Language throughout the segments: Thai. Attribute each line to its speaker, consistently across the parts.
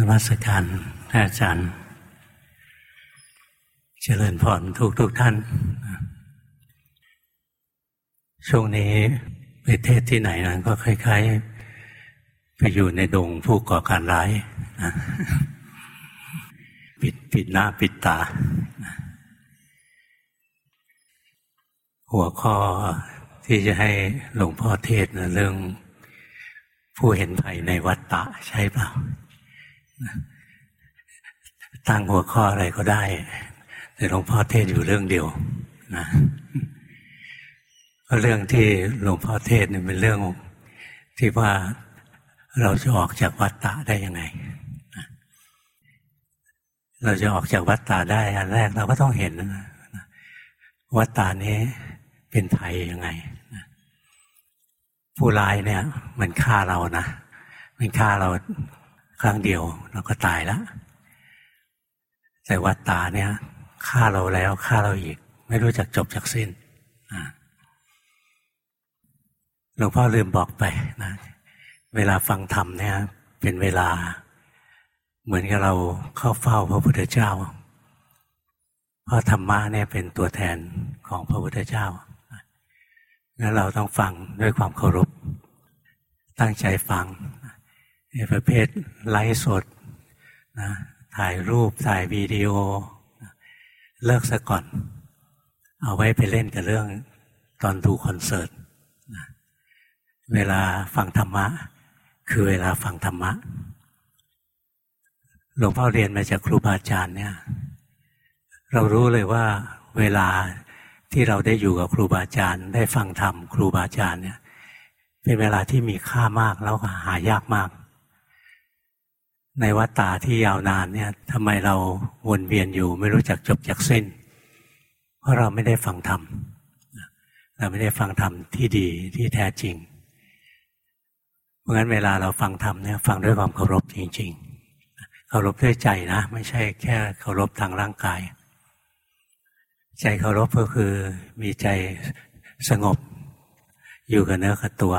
Speaker 1: นมัสการอาจารย์ เจริญพรทุกทุกท่าน ช่วงนี้ไปเทศที่ไหนนั้นก็คล้ายๆ ไปอยู่ในดงผู้ก่อการร้าย ปิดปิดหน้าปิดตา หัวข้อที่จะให้หลวงพ่อเทศนะเรื่องผู้เห็นภัยในวัฏฏะใช่เปล่า ตั้งหัวข้ออะไรก็ได้ แต่หลวงพ่อเทศอยู่เรื่องเดียวนะเรื่องที่หลวงพ่อเทศเนี่ยเป็นเรื่องที่ว่าเราจะออกจากวัฏฏะได้ยังไง เราจะออกจากวัฏฏะได้อันแรกเราก็ต้องเห็นวัฏฏะนี้เป็นภัยยังไงผู้ร้ายเนี่ย มันฆ่าเรานะมันฆ่าเรา ครั้งเดียวเราก็ตายแล้วแต่วัตตาเนี่ยฆ่าเราแล้วฆ่าเราอีก ไม่รู้จักจบจากสิ้นหลวงพ่อลืมบอกไปนะเวลาฟังธรรมเนี่ยเป็นเวลาเหมือนกับเราเข้าเฝ้าพระพุทธเจ้า เพราะธรรมะเนี่ยเป็นตัวแทนของพระพุทธเจ้างั้นเราต้องฟังด้วยความเคารพ ตั้งใจฟัง ประเภทไลฟ์สดนะถ่ายรูปถ่ายวิดีโอ เลิกซะก่อน เอาไว้ไปเล่นกับเรื่องตอนดูคอนเสิร์ตนะเวลาฟังธรรมะ คือเวลาฟังธรรมะหลวงพ่อเรียนมาจากครูบาอาจารย์เนี่ย เรารู้เลยว่าเวลาที่เราได้อยู่กับครูบาอาจารย์ ได้ฟังธรรมครูบาอาจารย์เนี่ย เป็นเวลาที่มีค่ามากแล้วหายากมาก ในวัฏฏาที่ยาวนานเนี่ยทำไมเราวนเวียนอยู่ไม่รู้จักจบจากสิ้น เพราะเราไม่ได้ฟังธรรมเราไม่ได้ฟังธรรมที่ดีที่แท้จริง เพราะงั้นเวลาเราฟังธรรมเนี่ยฟังด้วยความเคารพจริง ๆ เคารพด้วยใจนะ ไม่ใช่แค่เคารพทางร่างกาย ใจเคารพก็คือมีใจสงบอยู่กับเนื้อกับตัว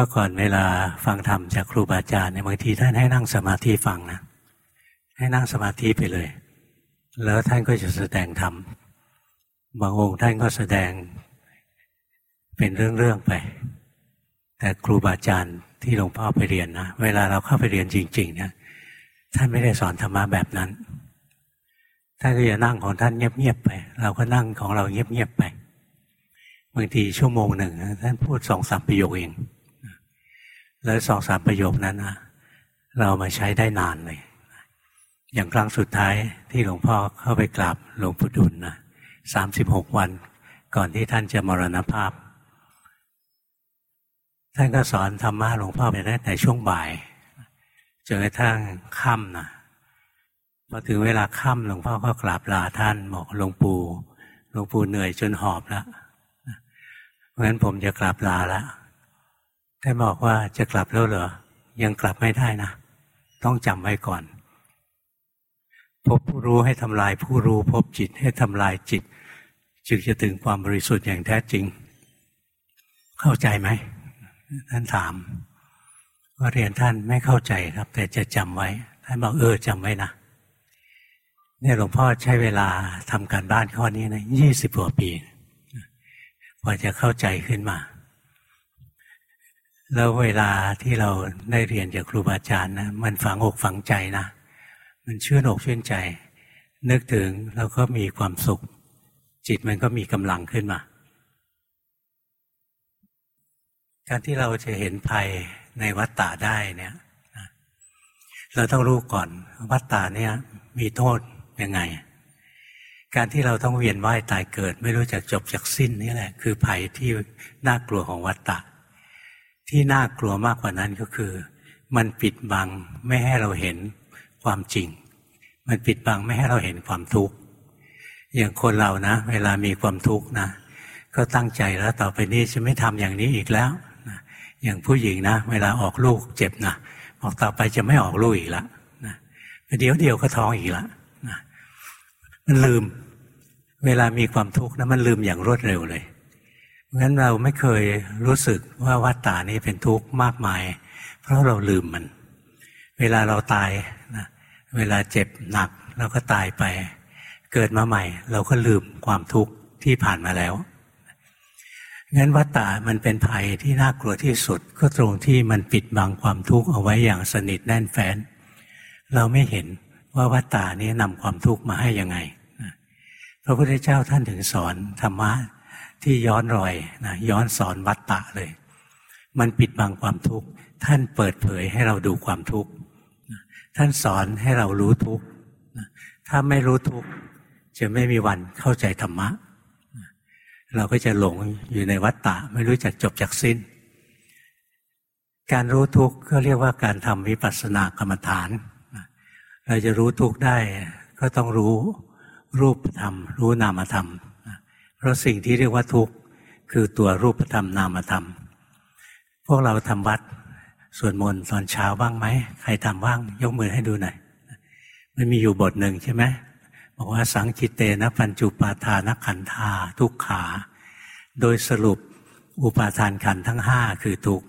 Speaker 1: มื่อก่อนเวลาฟังธรรมจากครูบาอาจารย์เนี่ยบางทีท่านให้นั่งสมาธิฟังนะให้นั่งสมาธิไปเลย แล้วท่านก็จะแสดงธรรมบางองค์ท่านก็แสดงเป็นเรื่องๆไป แต่ครูบาอาจารย์ที่หลวงพ่อไปเรียนนะเวลาเราเข้าไปเรียนจริง ๆ เนี่ยท่านไม่ได้สอนธรรมะแบบนั้นท่านก็จะนั่งของท่านเงียบๆไป เราก็นั่งของเราเงียบๆไปบางทีชั่วโมงหนึ่งท่านพูดสองสามประโยคเอง แล้วสองสามประโยคนั้นนะเรามาใช้ได้นานเลย อย่างครั้งสุดท้ายที่หลวงพ่อเข้าไปกราบหลวงปู่ดุลนะสามสิบหกวัน ก่อนที่ท่านจะมรณภาพ ท่านก็สอนธรรมะหลวงพ่อไปได้แต่ช่วงบ่ายจนกระทั่งค่ำนะพอถึงเวลาค่ำหลวงพ่อก็กราบลาท่านบอกหลวงปู่หลวงปู่เหนื่อยจนหอบแล้วเพราะฉะนั้นผมจะกราบลาแล้ว ท่านบอกว่าจะกลับแล้วเหรอ ยังกลับไม่ได้นะ ต้องจำไว้ก่อน พบผู้รู้ให้ทำลายผู้รู้ พบจิตให้ทำลายจิต จึงจะถึงความบริสุทธิ์อย่างแท้จริง เข้าใจไหมท่านถาม ว่าเรียนท่านไม่เข้าใจครับ แต่จะจำไว้ ท่านบอกเออจำไว้นะเนี่ยหลวงพ่อใช้เวลาทำการบ้านข้อนี้นะยี่สิบกว่าปีกว่าจะเข้าใจขึ้นมา แล้วเวลาที่เราได้เรียนจากครูบาอาจารย์นะมันฝังอกฝังใจนะ มันชื่นอกชื่นใจ นึกถึงแล้วก็มีความสุข จิตมันก็มีกำลังขึ้นมา การที่เราจะเห็นภัยในวัฏฏะได้เนี่ยเราต้องรู้ก่อนวัฏฏะเนี่ยมีโทษยังไง การที่เราต้องเวียนว่ายตายเกิด ไม่รู้จักจบจากสิ้นนี่แหละ คือภัยที่น่ากลัวของวัฏฏะ ที่น่ากลัวมากกว่านั้นก็คือ มันปิดบังไม่ให้เราเห็นความจริง มันปิดบังไม่ให้เราเห็นความทุกข์อย่างคนเรานะ เวลามีความทุกข์นะ ก็ตั้งใจแล้วต่อไปนี้จะไม่ทำอย่างนี้อีกแล้วนะอย่างผู้หญิงนะ เวลาออกลูกเจ็บนะบอกต่อไปจะไม่ออกลูกอีกแล้วนะเดี๋ยวเดียวก็ท้องอีกแล้วนะมันลืม เวลามีความทุกข์นะมันลืมอย่างรวดเร็วเลย งั้นเราไม่เคยรู้สึกว่าวัฏฏานี้เป็นทุกข์มากมาย เพราะเราลืมมัน เวลาเราตายนะเวลาเจ็บหนักเราก็ตายไป เกิดมาใหม่ เราก็ลืมความทุกข์ที่ผ่านมาแล้วงั้นวัตตามันเป็นภัยที่น่ากลัวที่สุด ก็ตรงที่มันปิดบังความทุกข์เอาไว้อย่างสนิทแน่นแฟ้น เราไม่เห็นว่าวัตตานี้นำความทุกข์มาให้ยังไงพระพุทธเจ้าท่านถึงสอนธรรมะ ที่ย้อนรอยนะย้อนสอนวัตตะเลย มันปิดบังความทุกข์ ท่านเปิดเผยให้เราดูความทุกข์ท่านสอนให้เรารู้ทุกข์ถ้าไม่รู้ทุกข์จะไม่มีวันเข้าใจธรรมะ เราก็จะหลงอยู่ในวัฏฏะไม่รู้จักจบจากสิ้น การรู้ทุกข์ก็เรียกว่าการทำวิปัสสนากรรมฐาน เราจะรู้ทุกข์ได้ก็ต้องรู้รูปธรรม รู้นามธรรม เพราะสิ่งที่เรียกว่าทุกข์คือตัวรูปธรรมนามธรรม พวกเราทำวัดสวดมนต์ตอนเช้าบ้างไหมใครทำบ้าง ยกมือให้ดูหน่อยมันมีอยู่บทหนึ่งใช่ไหมบอกว่าสังคิเตนะปัญจุปาทานขันธาทุกขา โดยสรุปอุปาทานขันทั้งห้าคือทุก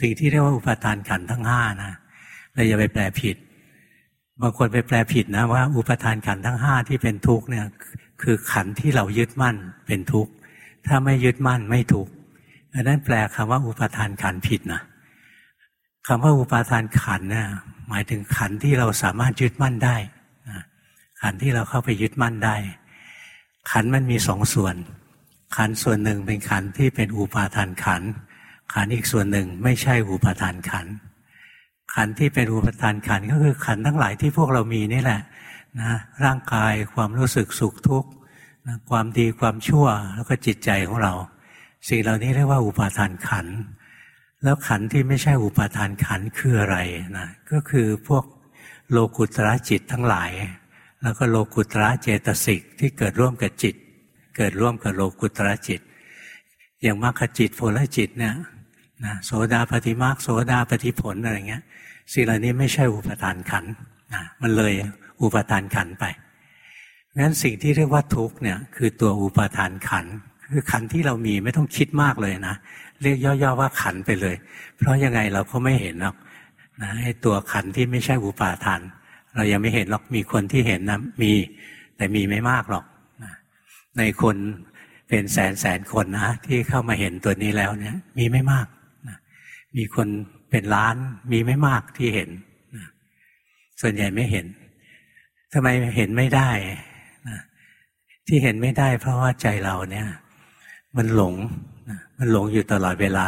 Speaker 1: สิ่งที่เรียกว่าอุปาทานขันทั้งห้านะเราอย่าไปแปลผิดบางคนไปแปลผิดนะว่า อุปทานขันทั้งห้าที่เป็นทุกเนี่ย คือขันที่เรายึดมั่นเป็นทุกข์ ถ้าไม่ยึดมั่นไม่ทุกข์อันนั้นแปลคำว่าอุปทานขันผิดนะคำว่าอุปาทานขันเนี่ยหมายถึงขันที่เราสามารถยึดมั่นได้ขันที่เราเข้าไปยึดมั่นได้ ขันมันมีสองส่วน ขันส่วนหนึ่งเป็นขันที่เป็นอุปาทานขัน ขันอีกส่วนหนึ่งไม่ใช่อุปาทานขัน ขันที่เป็นอุปาทานขันก็คือขันทั้งหลายที่พวกเรามีนี่แหละ นะร่างกายความรู้สึกสุขทุกข์นะความดีความชั่วแล้วก็จิตใจของเรา สิ่งเหล่านี้เรียกว่าอุปาทานขัน แล้วขันที่ไม่ใช่อุปาทานขันคืออะไรนะก็คือพวกโลกุตระจิตทั้งหลาย แล้วก็โลกุตระเจตสิกที่เกิดร่วมกับจิต เกิดร่วมกับโลกุตระจิต อย่างมรรคจิตโพลจิตเนี่ยนะโสดาปฏิมาคโสดาปฏิผลอะไรเงี้ยสิ่งเหล่านี้ไม่ใช่อุปทานขันนะมันเลย อุปทานขันไปงั้นสิ่งที่เรียกว่าทุกเนี่ยคือตัวอุปทานขันคือขันที่เรามีไม่ต้องคิดมากเลยนะเรียกย่อๆว่าขันไปเลย เพราะยังไงเราก็ไม่เห็นหรอกนะไอ้ตัวขันที่ไม่ใช่อุปาทาน เรายังไม่เห็นหรอกมีคนที่เห็นนะมี แต่มีไม่มากหรอกในคนเป็นแสนแสนคนนะที่เข้ามาเห็นตัวนี้แล้วเนี่ย มีไม่มากนะมีคนเป็นล้านมีไม่มากที่เห็นนะส่วนใหญ่ไม่เห็น ทำไมเห็นไม่ได้นะที่เห็นไม่ได้ เพราะว่าใจเราเนี่ย มันหลงนะมันหลงอยู่ตลอดเวลา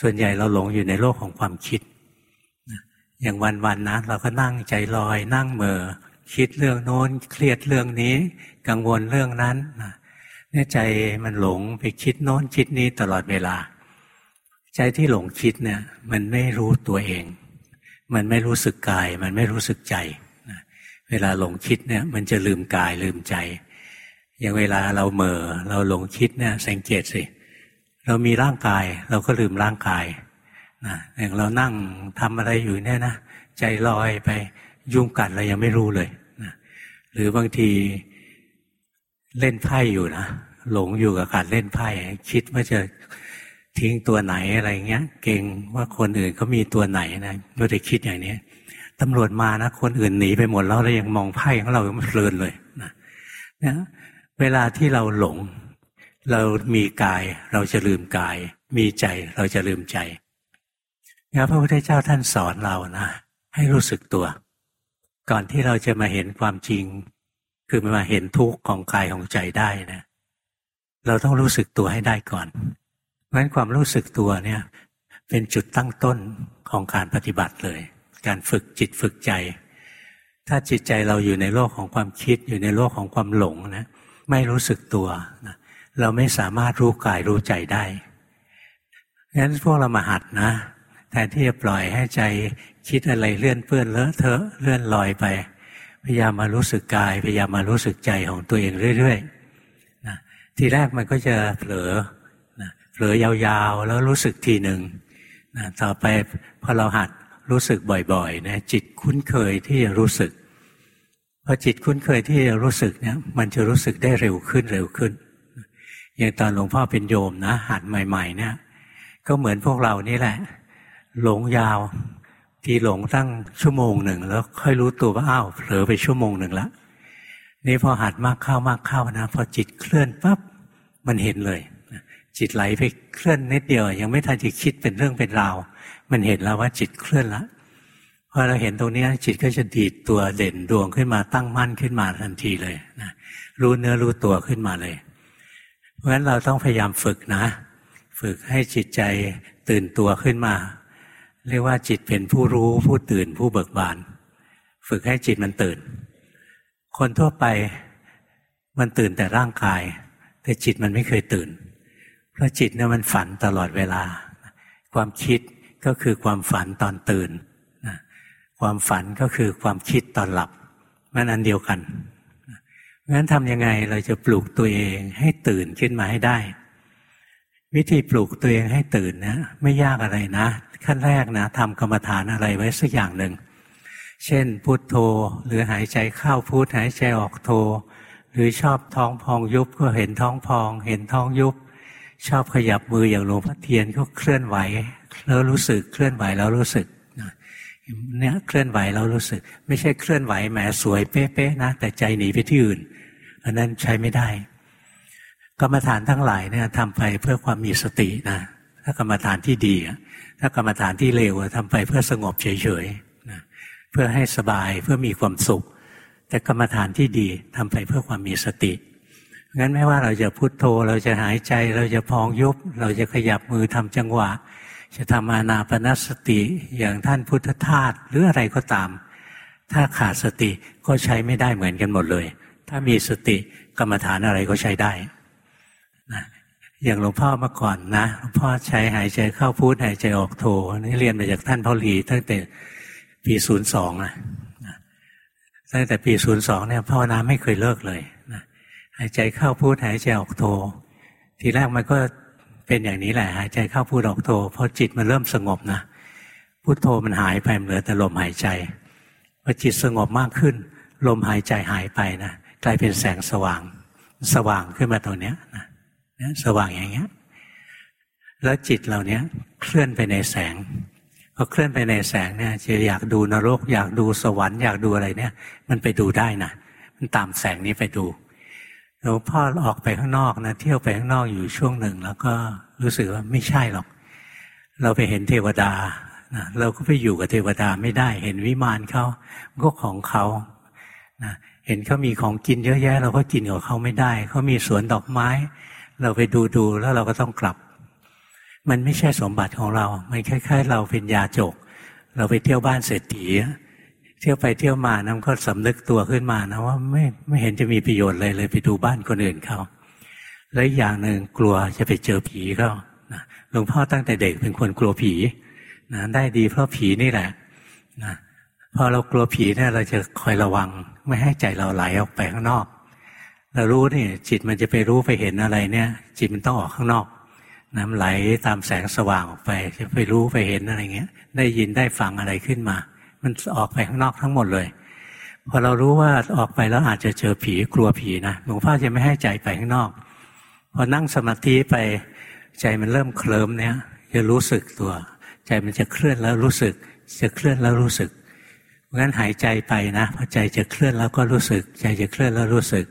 Speaker 1: ส่วนใหญ่เราหลงอยู่ในโลกของความคิดอย่างวันๆนะเราก็นั่งใจลอย นั่งเมื่อคิดเรื่องโน้น เครียดเรื่องนี้ กังวลเรื่องนั้นนะเนี่ยใจมันหลงไปคิดโน้นคิดนี้ตลอดเวลา ใจที่หลงคิดเนี่ย มันไม่รู้ตัวเอง มันไม่รู้สึกกาย มันไม่รู้สึกใจ เวลาหลงคิดเนี่ย มันจะลืมกายลืมใจ อย่างเวลาเราเมื่อเราหลงคิดเนี่ยสังเกตสิเรามีร่างกาย เราก็ลืมร่างกายนะอย่างเรานั่งทำอะไรอยู่เนี่ยนะใจลอยไปยุ่งกัดเรายังไม่รู้เลยนะหรือบางทีเล่นไพ่อยู่นะหลงอยู่กับการเล่นไพ่คิดว่าจะทิ้งตัวไหนอะไรเงี้ย เก่งว่าคนอื่นเขามีตัวไหนนะไม่ได้คิดอย่างนี้ ตำรวจมานะคนอื่นหนีไปหมดแล้วเรายังมองไพ่ของเราเพลินเลยนะนะเวลาที่เราหลง เรามีกายเราจะลืมกาย มีใจเราจะลืมใจงั้นพระพุทธเจ้าท่านสอนเรานะให้รู้สึกตัว ก่อนที่เราจะมาเห็นความจริง คือมาเห็นทุกข์ของกายของใจได้นะเราต้องรู้สึกตัวให้ได้ก่อนเพราะฉะนั้นความรู้สึกตัวเนี่ย เป็นจุดตั้งต้นของการปฏิบัติเลย การฝึกจิตฝึกใจ ถ้าจิตใจเราอยู่ในโลกของความคิดอยู่ในโลกของความหลงนะไม่รู้สึกตัวนะเราไม่สามารถรู้กายรู้ใจได้งั้นพวกเรามาหัดนะแทนที่จะปล่อยให้ใจคิดอะไรเลื่อนเปื้อนเลอะเทอะเลื่อนลอยไป พยายามมารู้สึกกาย พยายามมารู้สึกใจของตัวเองเรื่อยๆนะทีแรกมันก็จะเผลอนะเผลอยาวๆ แล้วรู้สึกทีหนึ่งนะต่อไปพอเราหัด รู้สึกบ่อยๆนะจิตคุ้นเคยที่จะรู้สึกพอจิตคุ้นเคยที่จะรู้สึกเนี่ยมันจะรู้สึกได้เร็วขึ้นเร็วขึ้นอย่างตอนหลวงพ่อเป็นโยมนะหัดใหม่ ๆ เนี่ย ก็เหมือนพวกเรานี่แหละ หลงยาวทีหลงตั้งชั่วโมงหนึ่งแล้วค่อยรู้ตัวว่าอ้าวเผลอไปชั่วโมงหนึ่งละนี่พอหัดมากเข้ามากเข้านะพอจิตเคลื่อนปั๊บมันเห็นเลยจิตไหลไปเคลื่อนนิดเดียว ยังไม่ทันจะคิดเป็นเรื่องเป็นราว มันเห็นแล้วว่าจิตเคลื่อนละพอเราเห็นตรงนี้จิตก็จะดีดตัวเด่นดวงขึ้นมาตั้งมั่นขึ้นมาทันทีเลยนะรู้เนื้อรู้ตัวขึ้นมาเลย เพราะฉะนั้นเราต้องพยายามฝึกนะ ฝึกให้จิตใจตื่นตัวขึ้นมา เรียกว่าจิตเป็นผู้รู้ผู้ตื่นผู้เบิกบาน ฝึกให้จิตมันตื่น คนทั่วไปมันตื่นแต่ร่างกาย แต่จิตมันไม่เคยตื่น เพราะจิตเนี่ยมันฝันตลอดเวลา ความคิด ก็คือความฝันตอนตื่นความฝันก็คือความคิดตอนหลับมันอันเดียวกันงั้นทำยังไงเราจะปลูกตัวเองให้ตื่นขึ้นมาให้ได้ วิธีปลูกตัวเองให้ตื่นนะไม่ยากอะไรนะ ขั้นแรกนะทำกรรมฐานอะไรไว้สักอย่างหนึ่ง เช่นพุโทโธหรือหายใจเข้าพุทหายใจออกโธหรือชอบท้องพองยุบก็เห็นท้องพอง เห็นท้องยุบ ชอบขยับมืออย่างหลวงพ่อเทียนก็เคลื่อนไหว แล้วรู้สึกเคลื่อนไหวแล้วรู้สึกเนี่ยเคลื่อนไหวเรารู้สึก ไม่ใช่เคลื่อนไหวแหมสวยเป๊ะๆนะแต่ใจหนีไปที่อื่นอันนั้นใช้ไม่ได้ กรรมฐานทั้งหลายเนี่ยทำไปเพื่อความมีสตินะถ้ากรรมฐานที่ดีถ้ากรรมฐานที่เลวทำไปเพื่อสงบเฉยๆนะเพื่อให้สบายเพื่อมีความสุข แต่กรรมฐานที่ดีทำไปเพื่อความมีสติงั้นไม่ว่าเราจะพุโทโธเราจะหายใจ เราจะพองยุบ เราจะขยับมือทำจังหวะ จะทำอานาปนสติอย่างท่านพุทธทาสหรืออะไรก็ตาม ถ้าขาดสติก็ใช้ไม่ได้เหมือนกันหมดเลย ถ้ามีสติกรรมฐานอะไรก็ใช้ได้นะอย่างหลวงพ่อเมื่อก่อนนะหลวงพ่อใช้หายใจเข้าพูดหายใจออกโทนี่เรียนมาจากท่านพ่อหลีตั้งแต่ปีศูนย์สองนะตั้งแต่ปีศูนย์สองเนี่ยภาวนาไม่เคยเลิกเลยนะหายใจเข้าพูดหายใจออกโททีแรกมันก็ เป็นอย่างนี้แหละหายใจเข้าพูดออกโทพอจิตมันเริ่มสงบนะพุทโธมันหายไปเหลือแต่ลมหายใจพอจิตสงบมากขึ้น ลมหายใจหายไปนะกลายเป็นแสงสว่าง สว่างขึ้นมาตรงเนี้ยนะสว่างอย่างเงี้ย แล้วจิตเราเนี้ยเคลื่อนไปในแสงพอเคลื่อนไปในแสงเนี่ยจะอยากดูนรก อยากดูสวรรค์อยากดูอะไรเนี่ย มันไปดูได้นะมันตามแสงนี้ไปดู หลวงพ่อออกไปข้างนอกนะเที่ยวไปข้างนอกอยู่ช่วงหนึ่ง แล้วก็รู้สึกว่าไม่ใช่หรอก เราไปเห็นเทวดานะเราก็ไปอยู่กับเทวดาไม่ได้ เห็นวิมานเขาก็ของเขานะเห็นเขามีของกินเยอะแยะ เราก็กินกับเขาไม่ได้เขามีสวนดอกไม้ เราไปดูดูแล้วเราก็ต้องกลับ มันไม่ใช่สมบัติของเรา มันคล้าย ๆ เราเป็นยาจก เราไปเที่ยวบ้านเศรษฐี เที่ยวไปเที่ยวมาน้ำก็สำนึกตัวขึ้นมานะว่าไม่ไม่เห็นจะมีประโยชน์เลยเลยไปดูบ้านคนอื่นเขาแล้วอย่างหนึ่งกลัวจะไปเจอผีเขาหลวงพ่อตั้งแต่เด็กเป็นคนกลัวผีนะได้ดีเพราะผีนี่แหละนะพอเรากลัวผีเนี่ยเราจะคอยระวัง ไม่ให้ใจเราไหลออกไปข้างนอก เรารู้นี่จิตมันจะไปรู้ไปเห็นอะไรเนี่ย จิตมันต้องออกข้างนอกน้ำไหลตามแสงสว่างออกไป จะไปรู้ไปเห็นอะไรเงี้ย ได้ยินได้ฟังอะไรขึ้นมา มันออกไปข้างนอกทั้งหมดเลยพอเรารู้ว่าออกไปแล้วอาจจะเจอผีกลัวผีนะหลวงพ่อจะไม่ให้ใจไปข้างนอกพอนั่งสมาธิไปใจมันเริ่มเคลิ้มเนี่ยจะรู้สึกตัว ใจมันจะเคลื่อนแล้วรู้สึก จะเคลื่อนแล้วรู้สึกงั้นหายใจไปนะพอใจจะเคลื่อนแล้วก็รู้สึก ใจจะเคลื่อนแล้วรู้สึก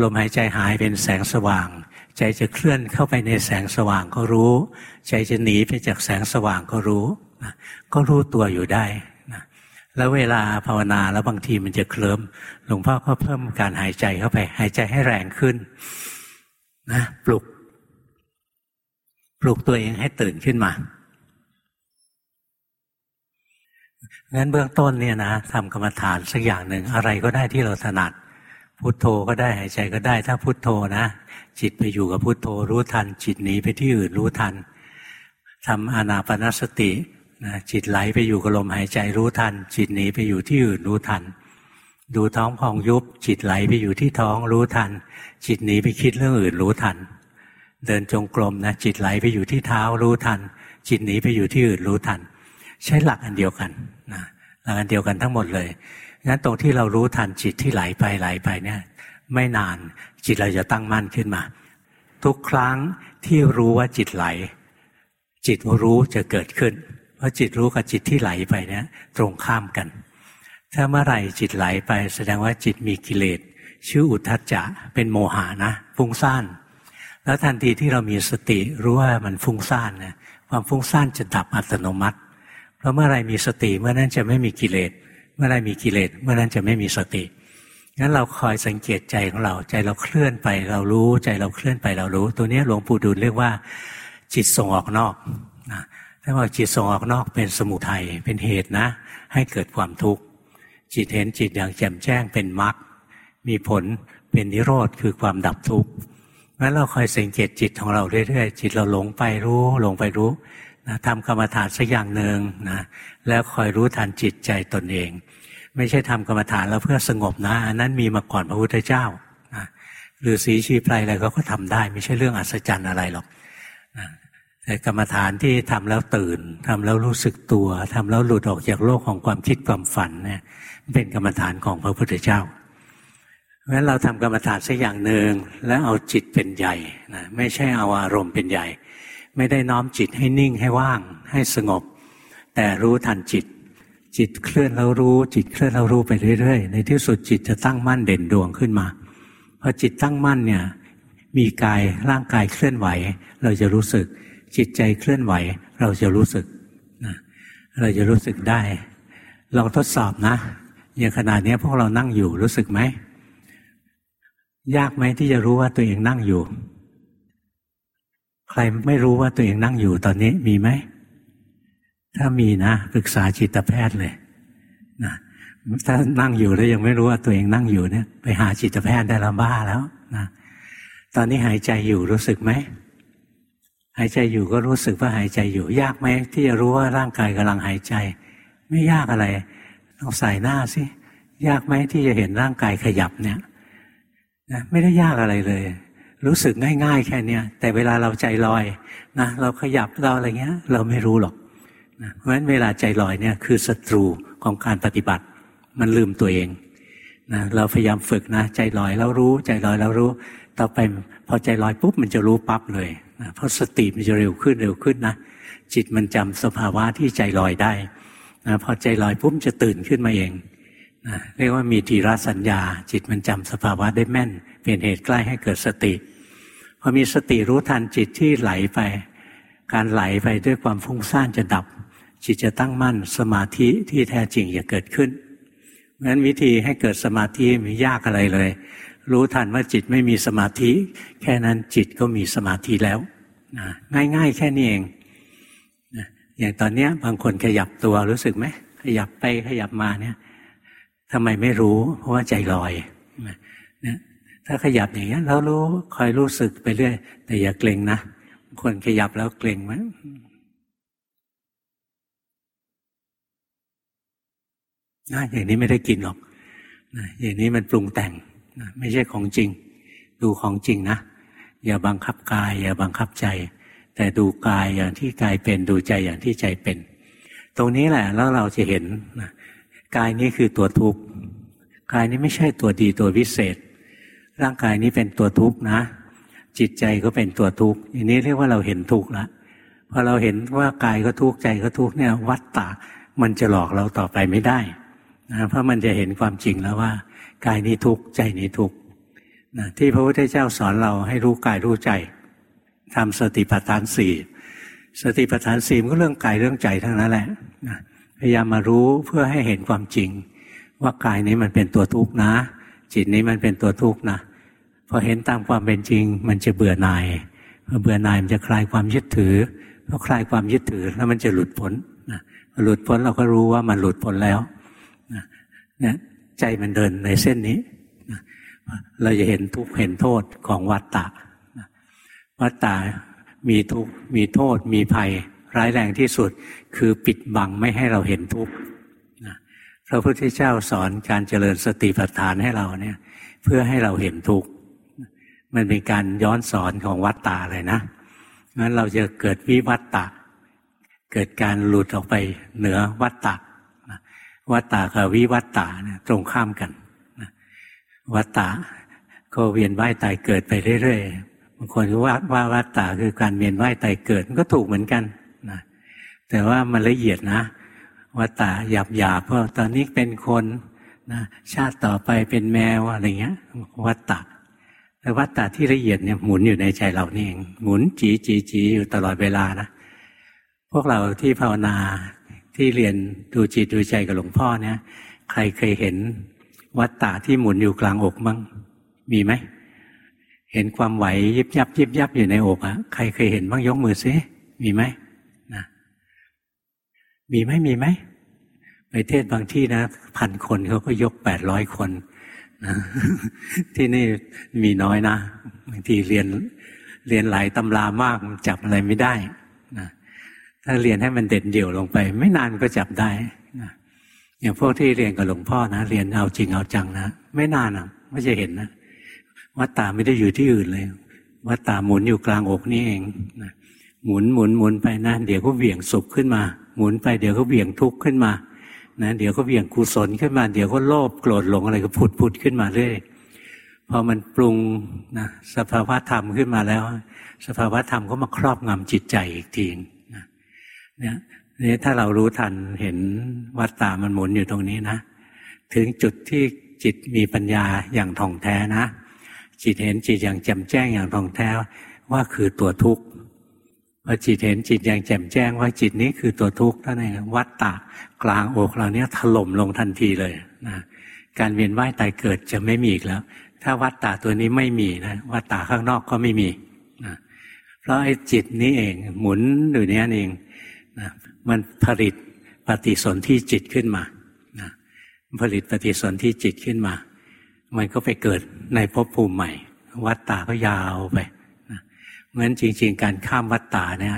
Speaker 1: ลมหายใจหายเป็นแสงสว่าง ใจจะเคลื่อนเข้าไปในแสงสว่างก็รู้ ใจจะหนีไปจากแสงสว่างก็รู้ ก็รู้ตัวอยู่ได้ แล้วเวลาภาวนาแล้วบางทีมันจะเคลิ้มหลวงพ่อก็เพิ่มการหายใจเข้าไป หายใจให้แรงขึ้น นะ ปลุก ปลุกตัวเองให้ตื่นขึ้นมางั้นเบื้องต้นเนี่ยนะทำกรรมฐานสักอย่างหนึ่งอะไรก็ได้ที่เราถนัด พุโทโธก็ได้หายใจก็ได้ ถ้าพุโทโธนะจิตไปอยู่กับพุโทโธรู้ทัน จิตหนีไปที่อื่นรู้ทันทำอานาปนสติ นะจิตไหลไปอยู่กับลมหายใจรู้ทัน จิตหนีไปอยู่ที่อื่นรู้ทัน ดูท้องพองยุบ จิตไหลไปอยู่ที่ท้องรู้ทัน จิตหนีไปคิดเรื่องอื่นรู้ทัน เดินจงกรมนะจิตไหลไปอยู่ที่เท้ารู้ทัน จิตหนีไปอยู่ที่อื่นรู้ทัน ใช้หลักอันเดียวกันนะหลักอันเดียวกันทั้งหมดเลยงั้นตรงที่เรารู้ทันจิตที่ไหลไปไหลไปเนี่ย ไม่นานจิตเราจะตั้งมั่นขึ้นมา ทุกครั้งที่รู้ว่าจิตไหล จิตรู้จะเกิดขึ้น เพราะจิตรู้กับจิตที่ไหลไปเนี่ยตรงข้ามกัน ถ้าเมื่อไหร่จิตไหลไป แสดงว่าจิตมีกิเลสชื่ออุทธัจจะเป็นโมหานะฟุ้งซ่านแล้วทันทีที่เรามีสติรู้ว่ามันฟุ้งซ่านนะความฟุ้งซ่านจะดับอัตโนมัติ เพราะเมื่อไรมีสติเมื่อนั้นจะไม่มีกิเลสเมื่อไรมีกิเลสเมื่อนั้นจะไม่มีสติงั้นเราคอยสังเกตใจของเราใจเราเคลื่อนไป เรารู้ใจเราเคลื่อนไปเรารู้ ตัวนี้หลวงปู่ดูลเรียกว่า จิตส่งออกนอกนะ ถ้าว่าจิตส่งออกนอกเป็นสมุทัยเป็นเหตุนะ ให้เกิดความทุกข์จิตเห็นจิตอย่างแจ่มแจ้งเป็นมรรคมีผลเป็นนิโรธคือความดับทุกข์งั้นเราคอยสังเกตจิตของเราเรื่อยๆจิตเราหลงไปรู้หลงไปรู้นะทำกรรมฐานสักอย่างหนึ่งนะแล้วคอยรู้ทันจิตใจตนเอง ไม่ใช่ทำกรรมฐานแล้วเพื่อสงบนะอันนั้นมีมาก่อนพระพุทธเจ้านะหรือสีชีพไพรอะไรเขาก็ทำได้ ไม่ใช่เรื่องอัศจรรย์อะไรหรอกนะ แต่กรรมฐานที่ทำแล้วตื่นทำแล้วรู้สึกตัวทำแล้วหลุดออกจากโลกของความคิดความฝันเนี่ยเป็นกรรมฐานของพระพุทธเจ้าเพราะฉะนั้นเราทำกรรมฐานสักอย่างหนึ่งแล้วเอาจิตเป็นใหญ่นะไม่ใช่เอาอารมณ์เป็นใหญ่ ไม่ได้น้อมจิตให้นิ่งให้ว่าง ให้สงบ แต่รู้ทันจิต จิตเคลื่อนแล้วรู้ จิตเคลื่อนแล้วรู้ไปเรื่อยๆ ในที่สุดจิตจะตั้งมั่นเด่นดวงขึ้นมาพอจิตตั้งมั่นเนี่ยมีกายร่างกายเคลื่อนไหว เราจะรู้สึก จิตใจเคลื่อนไหว เราจะรู้สึกนะเราจะรู้สึกได้ ลองทดสอบนะอย่างขนาดนี้พวกเรานั่งอยู่รู้สึกไหม ยากไหมที่จะรู้ว่าตัวเองนั่งอยู่ ใครไม่รู้ว่าตัวเองนั่งอยู่ตอนนี้มีไหม ถ้ามีนะปรึกษาจิตแพทย์เลยนะถ้านั่งอยู่แล้วยังไม่รู้ว่าตัวเองนั่งอยู่เนี่ย ไปหาจิตแพทย์ได้ละบ้าแล้วนะตอนนี้หายใจอยู่รู้สึกไหม หายใจอยู่ก็รู้สึกว่าหายใจอยู่ ยากไหมที่จะรู้ว่าร่างกายกำลังหายใจ ไม่ยากอะไรต้องใส่หน้าสิยากไหมที่จะเห็นร่างกายขยับเนี่ยนะไม่ได้ยากอะไรเลย รู้สึกง่าย ๆ แค่เนี้ยแต่เวลาเราใจลอยนะเราขยับเราอะไรเงี้ย เราไม่รู้หรอกเพราะฉะนั้นเวลาใจลอยเนี่ยคือศัตรูของการปฏิบัติ มันลืมตัวเองนะเราพยายามฝึกนะ ใจลอยแล้วรู้ ใจลอยแล้วรู้ ต่อไปพอใจลอยปุ๊บมันจะรู้ปั๊บเลย เพราะสติมันจะเร็วขึ้นเร็วขึ้นนะจิตมันจำสภาวะที่ใจลอยได้นะพอใจลอยปุ๊บจะตื่นขึ้นมาเองนะเรียกว่ามีทีรสัญญา จิตมันจำสภาวะได้แม่น เป็นเหตุใกล้ให้เกิดสติพอมีสติรู้ทันจิตที่ไหลไป การไหลไปด้วยความฟุ้งซ่านจะดับ จิตจะตั้งมั่นสมาธิที่แท้จริงจะเกิดขึ้นเพราะฉะนั้นวิธีให้เกิดสมาธิไม่ยากอะไรเลย รู้ทันว่าจิตไม่มีสมาธิ แค่นั้นจิตก็มีสมาธิแล้วนะง่าย ๆ แค่นี้เองนะอย่างตอนนี้บางคนขยับตัวรู้สึกไหมขยับไปขยับมาเนี่ยทำไมไม่รู้ เพราะว่าใจลอยนะถ้าขยับอย่างนี้เรารู้คอยรู้สึกไปเรื่อยแต่อย่าเกรงนะคนขยับแล้วเกรงไหมนะอย่างนี้ไม่ได้กินหรอกนะอย่างนี้มันปรุงแต่ง ไม่ใช่ของจริง ดูของจริงนะ อย่าบังคับกาย อย่าบังคับใจ แต่ดูกายอย่างที่กายเป็นดูใจอย่างที่ใจเป็น ตรงนี้แหละแล้วเราจะเห็นกายนี้คือตัวทุกข์กายนี้ไม่ใช่ตัวดีตัววิเศษ ร่างกายนี้เป็นตัวทุกข์นะ จิตใจก็เป็นตัวทุกข์อย่างนี้เรียกว่าเราเห็นทุกข์ละพอเราเห็นว่ากายก็ทุกข์ใจก็ทุกข์เนี่ยวัตตะมันจะหลอกเราต่อไปไม่ได้นะเพราะมันจะเห็นความจริงแล้วว่า กายนี้ทุกข์ใจนี้ทุกข์นะที่พระพุทธเจ้าสอนเราให้รู้กายรู้ใจทำสติปัฏฐานสี่สติปัฏฐานสี่มันก็เรื่องกายเรื่องใจทั้งนั้นแหละนะพยายามมารู้เพื่อให้เห็นความจริง ว่ากายนี้มันเป็นตัวทุกข์นะ จิตนี้มันเป็นตัวทุกข์นะพอเห็นตามความเป็นจริง มันจะเบื่อหน่ายพอเบื่อหน่ายมันจะคลายความยึดถือพอคลายความยึดถือแล้วมันจะหลุดพ้นนะหลุดพ้นเราก็รู้ว่ามันหลุดพ้นแล้วเนี่ย ใจมันเดินในเส้นนี้ เราจะเห็นทุกข์เห็นโทษของวัตตะวัตตะมีทุกข์มีโทษมีภัย ร้ายแรงที่สุดคือปิดบังไม่ให้เราเห็นทุกข์พระพุทธเจ้าสอนการเจริญสติปัฏฐานให้เราเนี่ย เพื่อให้เราเห็นทุกข์มันเป็นการย้อนสอนของวัตตาเลยนะงั้นเราจะเกิดวิวัตตะ เกิดการหลุดออกไปเหนือวัตตะ วัตตากับวิวัตตาเนี่ยตรงข้ามกันวัตตาก็เวียนว่ายตายเกิดไปเรื่อยๆบางคนว่าว่าวัตตาคือการเวียนว่ายตายเกิดมันก็ถูกเหมือนกันนะแต่ว่ามันละเอียดนะ วัตตะหยาบหยาบเพราะตอนนี้เป็นคนนะชาติต่อไปเป็นแมวอะไรเงี้ย วัตตะแต่วัตตะที่ละเอียดเนี่ยหมุนอยู่ในใจเรานี่เองหมุนจีจีจีอยู่ตลอดเวลานะพวกเราที่ภาวนา ที่เรียนดูจิตดูใจกับหลวงพ่อเนี่ยใครเคยเห็นวัตตะที่หมุนอยู่กลางอกมั้งมีไหม เห็นความไหวยิบยับยิบยับอยู่ในอกอะใครเคยเห็นบ้างยกมือซิมีไหมนะมีไหมมีไหมไปเทศบางที่นะพันคนเขาก็ยกแปดร้อยคนนะที่นี่มีน้อยนะบางทีเรียนเรียนหลายตำรามากจับอะไรไม่ได้ ถ้าเรียนให้มันเด่นเดี่ยวลงไป ไม่นานก็จับได้นะอย่างพวกที่เรียนกับหลวงพ่อนะเรียนเอาจริงเอาจังนะไม่นานอะไม่จะเห็นนะวัตตาไม่ได้อยู่ที่อื่นเลยวัตตาหมุนอยู่กลางอกนี่เองนะหมุนหมุนหมุนไปนะเดี๋ยวก็เหวี่ยงสุขขึ้นมา หมุนไปเดี๋ยวก็เหวี่ยงทุกข์ขึ้นมานะเดี๋ยวก็เหวี่ยงกุศลขึ้นมา เดี๋ยวก็โลภโกรธหลงอะไรก็ผุดผุดขึ้นมาเรื่อยพอมันปรุงนะสภาวะธรรมขึ้นมาแล้ว สภาวะธรรมก็มาครอบงำจิตใจอีกทีนะ เนี่ยนี่ถ้าเรารู้ทันเห็นวัตตามันหมุนอยู่ตรงนี้นะ ถึงจุดที่จิตมีปัญญาอย่างท่องแท้นะ จิตเห็นจิตอย่างแจ่มแจ้งอย่างท่องแท้ว่าคือตัวทุกข์พอจิตเห็นจิตอย่างแจ่มแจ้งว่าจิตนี้คือตัวทุกข์ท่านเองวัตตากลางอกเราเนี้ยถล่มลงทันทีเลยนะการเวียนว่ายตายเกิดจะไม่มีอีกแล้ว ถ้าวัตตาตัวนี้ไม่มีนะวัตตาข้างนอกก็ไม่มีนะเพราะไอ้จิตนี้เองหมุนอยู่เนี้ยเอง นะมันผลิตปฏิสนธิจิตขึ้นมานะผลิตปฏิสนธิจิตขึ้นมา มันก็ไปเกิดในภพภูมิใหม่ วัตตาก็ยาวไปนะเพราะฉะนั้นจริง ๆ การข้ามวัตตาเนี่ย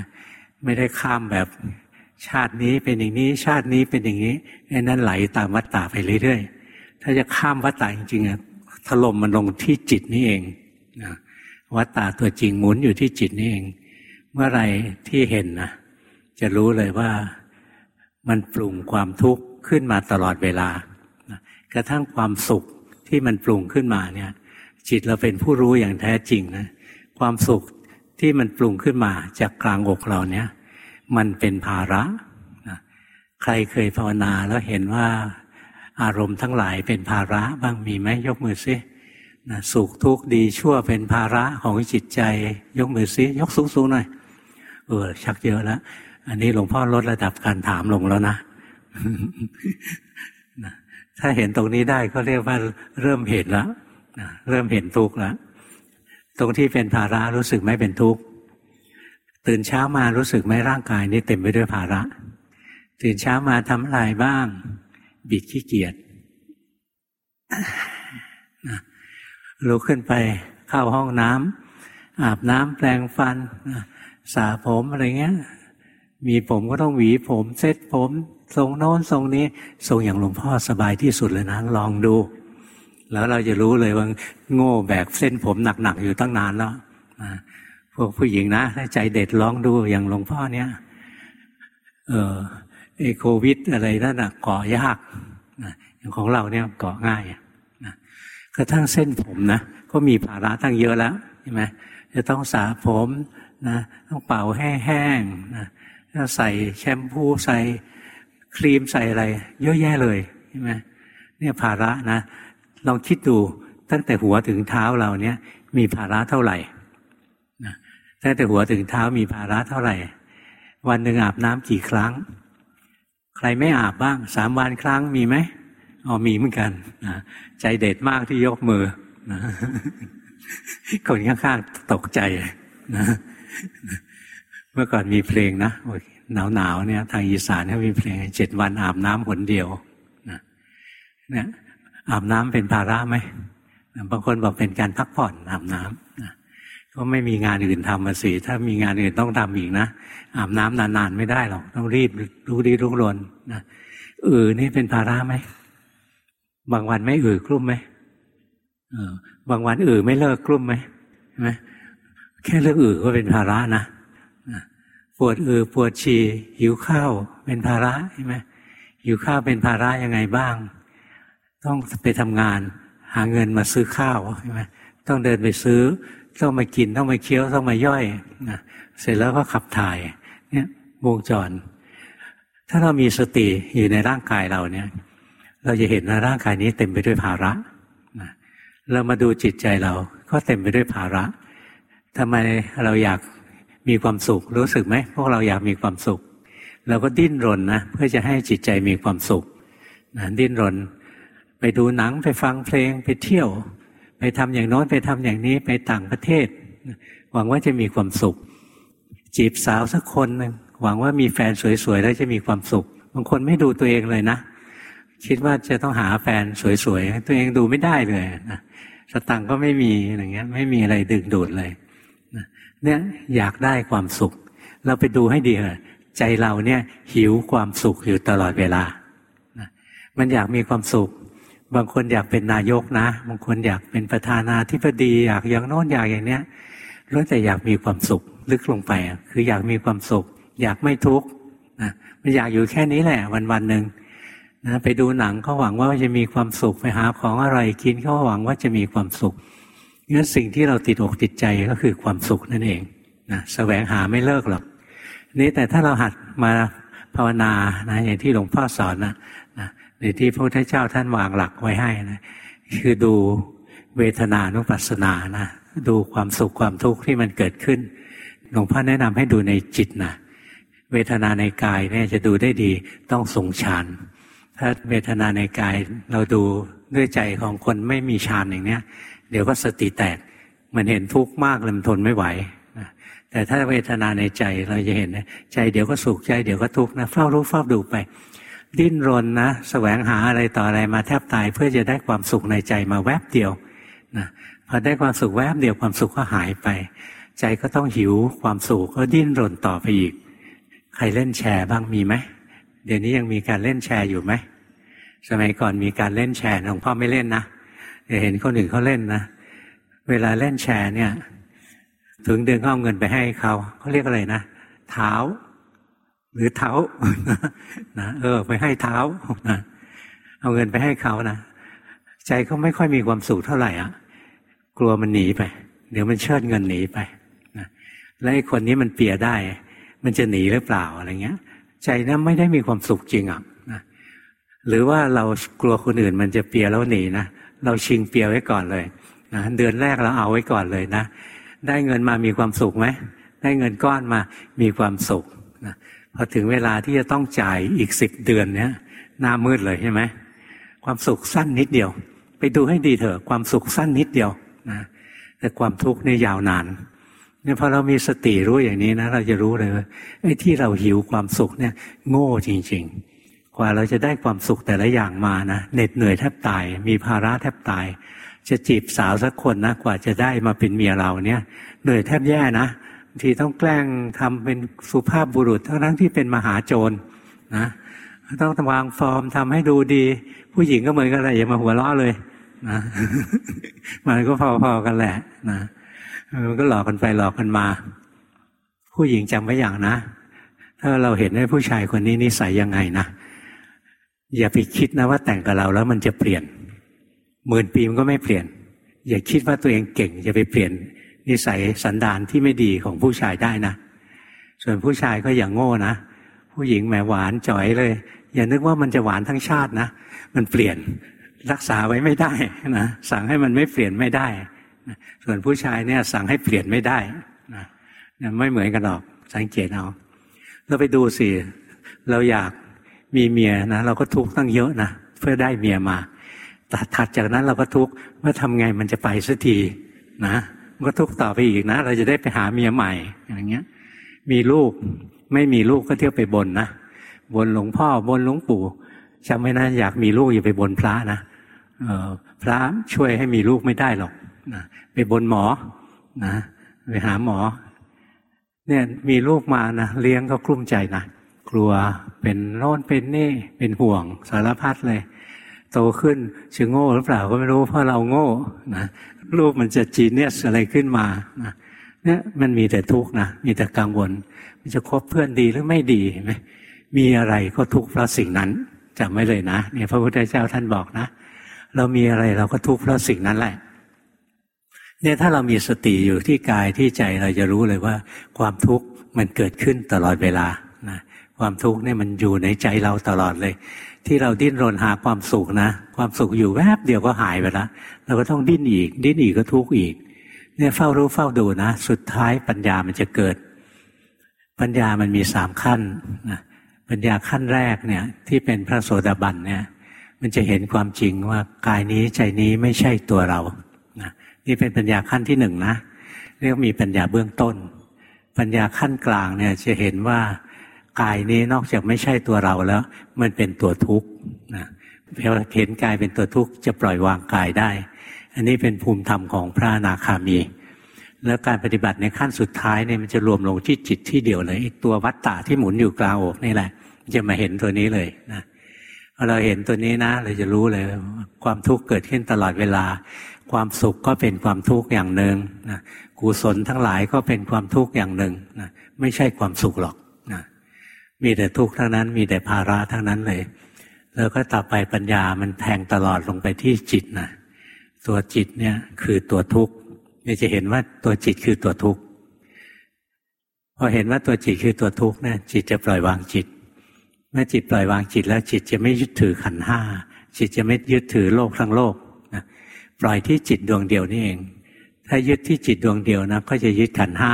Speaker 1: ไม่ได้ข้ามแบบชาตินี้เป็นอย่างนี้ชาตินี้เป็นอย่างนี้ไอ้นั้นไหลตามวัตตาไปเรื่อยๆ ถ้าจะข้ามวัตตาจริงๆอะถล่มมันลงที่จิตนี่เองนะวัตตาตัวจริงหมุนอยู่ที่จิตนี่เอง เมื่อไรที่เห็นนะ จะรู้เลยว่ามันปรุงความทุกข์ขึ้นมาตลอดเวลากระทั่งความสุขที่มันปรุงขึ้นมาเนี่ย จิตเราเป็นผู้รู้อย่างแท้จริงนะความสุขที่มันปรุงขึ้นมาจากกลางอกเราเนี่ย มันเป็นภาระนะใครเคยภาวนาแล้วเห็นว่าอารมณ์ทั้งหลายเป็นภาระบ้างมีไหมยกมือซินะสุขทุกข์ดีชั่วเป็นภาระของจิตใจ ยกมือซิยกสูงๆหน่อยเออชักเยอะแล้ว อันนี้หลวงพ่อลดระดับการถามลงแล้วนะ ถ้าเห็นตรงนี้ได้ก็เรียกว่าเริ่มเห็นแล้วเริ่มเห็นทุกข์แล้ว ตรงที่เป็นภาระรู้สึกไม่เป็นทุกข์ ตื่นเช้ามารู้สึกไหมร่างกายนี้เต็มไปด้วยภาระ ตื่นเช้ามาทำอะไรบ้าง บิดขี้เกียจลุกขึ้นไปเข้าห้องน้ำอาบน้ำแปรงฟันสระผมอะไรเงี้ย มีผมก็ต้องหวีผมเซ็ตผมทรงโน้นทรงนี้ทรงอย่างหลวงพ่อสบายที่สุดเลยนะลองดู แล้วเราจะรู้เลยว่าโง่แบกเส้นผมหนักๆอยู่ตั้งนานแล้วพวกผู้หญิงนะถ้าใจเด็ดลองดูอย่างหลวงพ่อเนี้ยเออไอโควิดอะไรนั่นนะเกาะยากอย่างของเราเนี่ยเกาะง่ายนะกระทั่งเส้นผมนะก็มีภาระตั้งเยอะแล้วใช่ไหมจะต้องสระผมนะต้องเป่าแห้งๆนะ ใส่แชมพูใส่ครีมใส่อะไร เยอะแยะเลยใช่ไหมเนี่ยภาระนะลองคิดดูตั้งแต่หัวถึงเท้าเราเนี่ย มีภาระเท่าไหร่นะตั้งแต่หัวถึงเท้ามีภาระเท่าไหร่ วันหนึ่งอาบน้ำกี่ครั้ง ใครไม่อาบบ้างสามวันครั้งมีไหมอ๋อมีเหมือนกันนะใจเด็ดมากที่ยกมือนะคนข้างๆตกใจนะ มื่อก่อนมีเพลงนะหนาวหนาวเนี่ย ทางอีสานเขามีเพลงเจ็ดวันอาบน้ำหนเดียวนะเนี่ยอาบน้ำเป็นภาระไหมบางคนบอกเป็นการพักผ่อนอาบน้ำนะก็ไม่มีงานอื่นทำมาสิถ้ามีงานอื่นต้องทำอีกนะอาบน้ำนานๆไม่ได้หรอก ต้องรีบรู้ดีรู้รนนะเออนี่เป็นภาระไหมบางวันไม่เออกลุ้มไหมเออบางวันเออไม่เลิกกลุ้มไหมใช่ไหมแค่เลิกเออก็เป็นภาระนะ ปวดอือปวดฉี่หิวข้าวเป็นภาระใช่ไหมหิวข้าวเป็นภาระยังไงบ้าง ต้องไปทำงาน หาเงินมาซื้อข้าวใช่ไหมต้องเดินไปซื้อ ต้องมากินต้องมาเคี้ยวต้องมาย่อยนะเสร็จแล้วก็ขับถ่ายเนี่ยวงจร ถ้าเรามีสติอยู่ในร่างกายเราเนี่ย เราจะเห็นว่าร่างกายนี้เต็มไปด้วยภาระนะเรามาดูจิตใจเราก็เต็มไปด้วยภาระทำไมเราอยาก มีความสุขรู้สึกไหมพวกเราอยากมีความสุขเราก็ดิ้นรนนะเพื่อจะให้จิตใจมีความสุขนะดิ้นรน ไปดูหนังไปฟังเพลงไปเที่ยว ไปทำอย่างโน้นไปทำอย่างนี้ไปต่างประเทศ หวังว่าจะมีความสุข จีบสาวสักคนหนึ่งหวังว่ามีแฟนสวยๆแล้วจะมีความสุขบางคนไม่ดูตัวเองเลยนะคิดว่าจะต้องหาแฟนสวยๆตัวเองดูไม่ได้เลยนะสตังก็ไม่มีอย่างเงี้ย ไม่มีอะไรดึงดูดเลย เนี่ยอยากได้ความสุข เราไปดูให้ดีเถอะใจเราเนี่ยหิวความสุขอยู่ตลอดเวลา มันอยากมีความสุข บางคนอยากเป็นนายกนะ บางคนอยากเป็นประธานาธิบดี อยากอย่างโน้นอยากอย่างเนี้ยล้วนแต่อยากมีความสุขลึกลงไปคืออยากมีความสุข อยากไม่ทุกข์นะมันอยากอยู่แค่นี้แหละ วันวันหนึ่งนะไปดูหนังเขาหวังว่าจะมีความสุขไปหาของอะไรกินเขาหวังว่าจะมีความสุข งั้นสิ่งที่เราติดอกติดใจก็คือความสุขนั่นเองนะแสวงหาไม่เลิกหรอกนี่แต่ถ้าเราหัดมาภาวนานะอย่างที่หลวงพ่อสอนนะนะในที่พระพุทธเจ้าท่านวางหลักไว้ให้นะคือดูเวทนานุปัสสนานะดูความสุขความทุกข์ที่มันเกิดขึ้นหลวงพ่อแนะนำให้ดูในจิตนะเวทนาในกายเนี่ยจะดูได้ดีต้องทรงฌานถ้าเวทนาในกายเราดูด้วยใจของคนไม่มีฌานอย่างเนี้ย เดี๋ยวก็สติแตก มันเห็นทุกข์มากเลยมันทนไม่ไหวแต่ถ้าเวทนาในใจเราจะเห็นใจเดี๋ยวก็สุขใจเดี๋ยวก็ทุกข์นะเฝ้ารู้เฝ้าดูไป ดิ้นรนนะแสวงหาอะไรต่ออะไรมาแทบตาย เพื่อจะได้ความสุขในใจมาแวบเดียวนะพอได้ความสุขแวบเดียวความสุขก็หายไป ใจก็ต้องหิวความสุขก็ดิ้นรนต่อไปอีก ใครเล่นแชร์บ้างมีไหมเดี๋ยวนี้ยังมีการเล่นแชร์อยู่ไหมสมัยก่อนมีการเล่นแชร์หลวงพ่อไม่เล่นนะ เห็นคนอื่นเขาเล่นนะ เวลาเล่นแชร์เนี่ย ถึงเดินเข้าเงินไปให้เขาเขาเรียกอะไรนะเท้า หรือเท้านะเออ ไปให้เท้านะเอาเงินไปให้เขานะใจเขาไม่ค่อยมีความสุขเท่าไหร่อะ กลัวมันหนีไป เดี๋ยวมันเชิดเงินหนีไปนะแล้วไอ้คนนี้มันเปียได้ มันจะหนีหรือเปล่าอะไรเงี้ย ใจนั้นไม่ได้มีความสุขจริงอะนะหรือว่าเรากลัวคนอื่นมันจะเปียแล้วหนีนะ เราชิงเปียไว้ก่อนเลยนะเดือนแรกเราเอาไว้ก่อนเลยนะ ได้เงินมามีความสุขไหมได้เงินก้อนมามีความสุขนะพอถึงเวลาที่จะต้องจ่ายอีกสิบเดือนเนี้ยหน้ามืดเลยใช่ไหมความสุขสั้นนิดเดียว ไปดูให้ดีเถอะความสุขสั้นนิดเดียวนะแต่ความทุกข์เนี่ยยาวนานเนี่ยพอเรามีสติรู้อย่างนี้นะ เราจะรู้เลยว่าไอ้ที่เราหิวความสุขเนี่ย โง่จริง ๆ กว่าเราจะได้ความสุขแต่ละอย่างมานะเหน็ดเหนื่อยแทบตาย มีภาระแทบตาย จะจีบสาวสักคนนะกว่าจะได้มาเป็นเมียเราเนี่ยเหนื่อยแทบแย่นะทีต้องแกล้งทำเป็นสุภาพบุรุษทั้งทั้งที่เป็นมหาโจรนะต้องวางฟอร์มทำให้ดูดี ผู้หญิงก็เหมือนกันแหละอย่ามาหัวเราะเลยนะมันก็พอๆกันแหละนะมันก็หลอกกันไปหลอกกันมา ผู้หญิงจำไว้อย่างนะ ถ้าเราเห็นว่าผู้ชายคนนี้นิสัยยังไงนะ อย่าไปคิดนะว่าแต่งกับเราแล้วมันจะเปลี่ยนหมื่นปีมันก็ไม่เปลี่ยน อย่าคิดว่าตัวเองเก่งจะไปเปลี่ยน นิสัยสันดานที่ไม่ดีของผู้ชายได้นะ ส่วนผู้ชายก็อย่างโง่นะ ผู้หญิงแหมหวานจ่อยเลย อย่านึกว่ามันจะหวานทั้งชาตินะ มันเปลี่ยนรักษาไว้ไม่ได้นะสั่งให้มันไม่เปลี่ยนไม่ได้ส่วนผู้ชายเนี่ยสั่งให้เปลี่ยนไม่ได้นะไม่เหมือนกันหรอกสังเกตเอาเราไปดูสิเราอยาก มีเมียนะเราก็ทุกข์ตั้งเยอะนะเพื่อได้เมียมาแต่ถัดจากนั้นเราก็ทุกข์ว่าทำไงมันจะไปสักทีนะมันก็ทุกข์ต่อไปอีกนะ เราจะได้ไปหาเมียใหม่อย่างเงี้ย มีลูกไม่มีลูกก็เที่ยวไปบนนะบนหลวงพ่อบนหลวงปู่จำไว้นะอยากมีลูกอย่าไปบนพระนะพระช่วยให้มีลูกไม่ได้หรอกนะไปบนหมอนะไปหาหมอ เนี่ยมีลูกมานะเลี้ยงก็กลุ้มใจนะ กลัวเป็นโน่นเป็นนี่เป็นห่วงสารพัดเลย โตขึ้นจะโง่หรือเปล่าก็ไม่รู้เพราะเราโง่นะลูกมันจะจีเนียสอะไรขึ้นมานะเนี่ยมันมีแต่ทุกข์นะมีแต่กังวล มันจะคบเพื่อนดีหรือไม่ดีไหมมีอะไรก็ทุกข์เพราะสิ่งนั้นจำไว้เลยนะเนี่ยพระพุทธเจ้าท่านบอกนะ เรามีอะไรเราก็ทุกข์เพราะสิ่งนั้นแหละเนี่ยถ้าเรามีสติอยู่ที่กายที่ใจเราจะรู้เลยว่า ความทุกข์มันเกิดขึ้นตลอดเวลา ความทุกข์เนี่ยมันอยู่ในใจเราตลอดเลย ที่เราดิ้นรนหาความสุขนะ ความสุขอยู่แวบเดียวก็หายไปละเราก็ต้องดิ้นอีก ดิ้นอีกก็ทุกข์อีก เนี่ยเฝ้ารู้เฝ้าดูนะ สุดท้ายปัญญามันจะเกิด ปัญญามันมีสามขั้นนะปัญญาขั้นแรกเนี่ย ที่เป็นพระโสดาบันเนี่ย มันจะเห็นความจริงว่ากายนี้ใจนี้ไม่ใช่ตัวเรานะนี่เป็นปัญญาขั้นที่หนึ่งนะเรียกมีปัญญาเบื้องต้น ปัญญาขั้นกลางเนี่ยจะเห็นว่า กายนี้นอกจากไม่ใช่ตัวเราแล้ว มันเป็นตัวทุกข์นะเพอเห็นกายเป็นตัวทุกข์จะปล่อยวางกายได้ อันนี้เป็นภูมิธรรมของพระอนาคามี แล้วการปฏิบัติในขั้นสุดท้ายเนี่ยมันจะรวมลงที่จิตที่เดียวเลยตัววัตตะที่หมุนอยู่กลางอกนี่แหละจะมาเห็นตัวนี้เลยนะพอเราเห็นตัวนี้นะ เราจะรู้เลย ความทุกข์เกิดขึ้นตลอดเวลา ความสุขก็เป็นความทุกข์อย่างหนึ่งนะกุศลทั้งหลายก็เป็นความทุกข์อย่างหนึ่งนะไม่ใช่ความสุขหรอก มีแต่ทุกข์ทั้งนั้น มีแต่ภาระทั้งนั้นเลย แล้วก็ต่อไปปัญญามันแทงตลอดลงไปที่จิตนะตัวจิตเนี่ยคือตัวทุกข์นี่จะเห็นว่าตัวจิตคือตัวทุกข์พอเห็นว่าตัวจิตคือตัวทุกข์เนี่ยจิตจะปล่อยวางจิต เมื่อจิตปล่อยวางจิตแล้วจิตจะไม่ยึดถือขันห้าจิตจะไม่ยึดถือโลกทั้งโลกนะปล่อยที่จิตดวงเดียวนี่เอง ถ้ายึดที่จิตดวงเดียวนะก็จะยึดขันห้า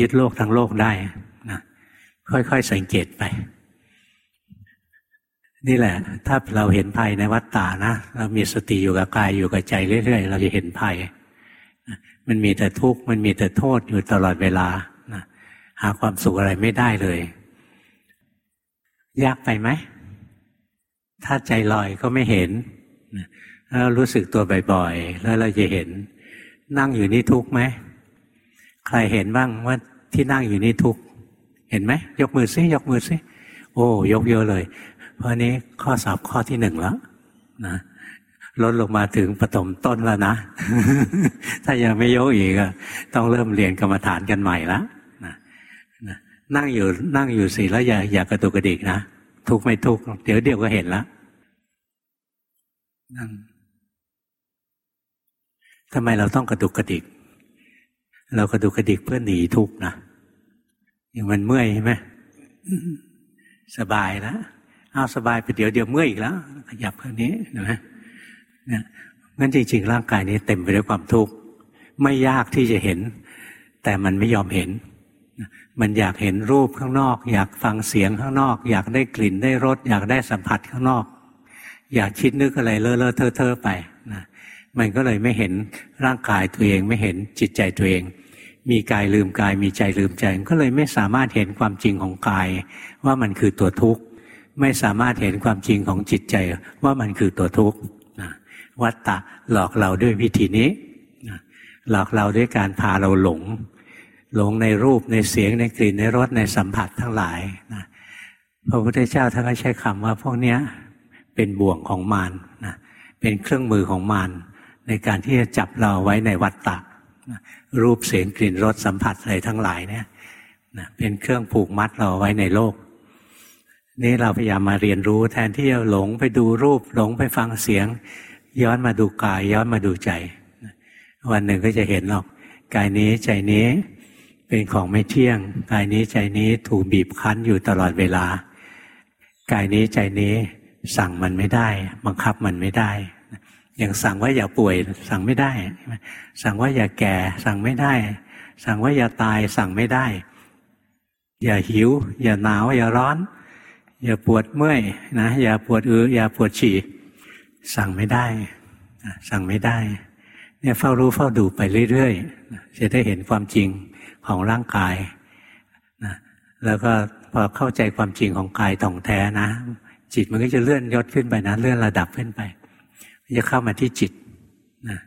Speaker 1: ยึดโลกทั้งโลกได้ ค่อยๆสังเกตไป นี่แหละ ถ้าเราเห็นภัยในวัฏฏานะเรามีสติอยู่กับกายอยู่กับใจเรื่อยๆ เราจะเห็นภัย มันมีแต่ทุกข์มันมีแต่โทษอยู่ตลอดเวลาหาความสุขอะไรไม่ได้เลย ยากไปไหม ถ้าใจลอยก็ไม่เห็นแล้วรู้สึกตัวบ่อยๆ แล้วเราจะเห็น นั่งอยู่นี่ทุกข์ไหม ใครเห็นบ้างว่าที่นั่งอยู่นี่ทุกข์ เห็นไหมยกมือซิยกมือซิโอ้ยกเยอะเลย เพราะนี้ข้อสอบข้อที่หนึ่งแล้วนะลดลงมาถึงปฐมต้นแล้วนะ ถ้ายังไม่ยกอีกต้องเริ่มเรียนกรรมฐานกันใหม่แล้วนั่งอยู่นั่งอยู่สิแล้วอย่าอย่ากระตุกกระดิกนะทุกไม่ทุกเดี๋ยวเดี๋ยวก็เห็นแล้วนั่งทำไมเราต้องกระตุกกระดิก เรากระตุกกระดิกเพื่อหนีทุกนะ อย่างมันเมื่อยใช่ไหมสบายแล้วเอาสบายไปเดี๋ยวเดี๋ยวเมื่อยอีกแล้วขยับแค่นี้เห็นไหมนี่ยงั้นจริง ๆ ร่างกายนี้เต็มไปด้วยความทุกข์ไม่ยากที่จะเห็น แต่มันไม่ยอมเห็น มันอยากเห็นรูปข้างนอก อยากฟังเสียงข้างนอก อยากได้กลิ่นได้รสอยากได้สัมผัสข้างนอก อยากคิดนึกอะไรเลอะเลอะเทอะเทอะไปนะมันก็เลยไม่เห็นร่างกายตัวเองไม่เห็นจิตใจตัวเอง มีกายลืมกายมีใจลืมใจก็เลยไม่สามารถเห็นความจริงของกาย ว่ามันคือตัวทุกข์ ไม่สามารถเห็นความจริงของจิตใจว่ามันคือตัวทุกข์วัตตะหลอกเราด้วยวิธีนี้หลอกเราด้วยการพาเราหลง หลงในรูปในเสียงในกลิ่นในรสในสัมผัสทั้งหลายนะพระพุทธเจ้าท่านก็ใช้คำว่าพวกนี้เป็นบ่วงของมารนะเป็นเครื่องมือของมารในการที่จะจับเราไว้ในวัฏฏะ รูปเสียงกลิ่นรสสัมผัสอะไรทั้งหลายเนี่ยนะเป็นเครื่องผูกมัดเราไว้ในโลก นี่เราพยายามมาเรียนรู้แทนที่จะหลงไปดูรูปหลงไปฟังเสียง ย้อนมาดูกาย ย้อนมาดูใจ วันหนึ่งก็จะเห็นหรอกกายนี้ใจนี้เป็นของไม่เที่ยง กายนี้ใจนี้ถูกบีบคั้นอยู่ตลอดเวลา กายนี้ใจนี้สั่งมันไม่ได้ บังคับมันไม่ได้ อย่างสั่งว่าอย่าป่วย สั่งไม่ได้ สั่งว่าอย่าแก่ สั่งไม่ได้ สั่งว่าอย่าตาย สั่งไม่ได้ อย่าหิว อย่าหนาว อย่าร้อน อย่าปวดเมื่อยนะ อย่าปวดอืออย่าปวดฉี่ สั่งไม่ได้ สั่งไม่ได้ เนี่ยเฝ้ารู้เฝ้าดูไปเรื่อยๆ จะได้เห็นความจริงของร่างกายนะแล้วก็พอเข้าใจความจริงของกายถ่องแท้นะ จิตมันก็จะเลื่อนยศขึ้นไปนะ เลื่อนระดับขึ้นไป จะเข้ามาที่จิตนะ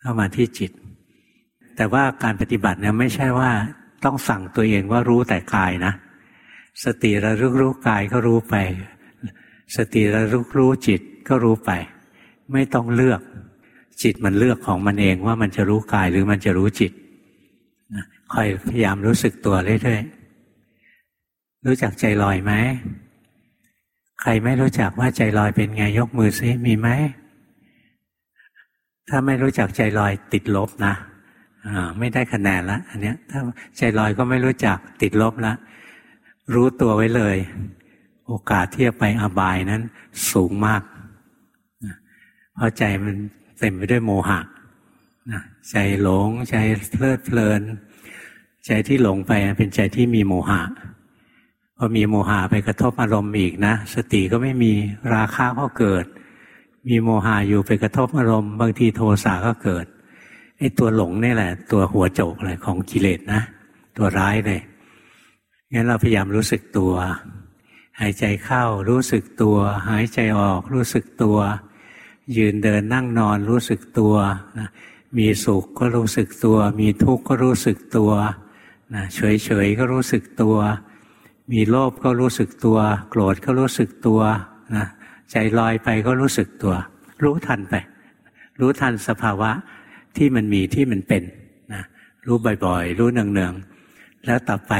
Speaker 1: เข้ามาที่จิต แต่ว่าการปฏิบัติเนี่ยไม่ใช่ว่าต้องสั่งตัวเองว่ารู้แต่กายนะ สติระลึกรู้กายก็รู้ไป สติระลึกรู้จิตก็รู้ไป ไม่ต้องเลือก จิตมันเลือกของมันเองว่ามันจะรู้กายหรือมันจะรู้จิตคอยพยายามรู้สึกตัวเรื่อยๆรู้จักใจลอยไหมใครไม่รู้จักว่าใจลอยเป็นไงยกมือซิมีไหม ถ้าไม่รู้จักใจลอยติดลบนะไม่ได้คะแนนละอันเนี้ย ถ้าใจลอยก็ไม่รู้จักติดลบละรู้ตัวไว้เลย โอกาสที่จะไปอบายนั้นสูงมากเพราะใจมันเต็มไปด้วยโมหะใจหลงใจเพลิดเพลิน ใจที่หลงไปเป็นใจที่มีโมหะพอมีโมหะไปกระทบอารมณ์อีกนะ สติก็ไม่มีราคะก็เกิด มีโมหะอยู่ไปกระทบอารมณ์ บางทีโทสะก็เกิดไอ้ตัวหลงนี่แหละ ตัวหัวโจกเลยของกิเลสนะ ตัวร้ายเลยงั้นเราพยายามรู้สึกตัว หายใจเข้ารู้สึกตัว หายใจออกรู้สึกตัว ยืนเดินนั่งนอนรู้สึกตัวนะมีสุขก็รู้สึกตัว มีทุกข์ก็รู้สึกตัวนะเฉยๆก็รู้สึกตัว มีโลภก็รู้สึกตัว โกรธก็รู้สึกตัวนะ ใจลอยไปก็รู้สึกตัว รู้ทันไป รู้ทันสภาวะที่มันมีที่มันเป็นนะรู้บ่อยๆ รู้เนืองๆ แล้วต่อไป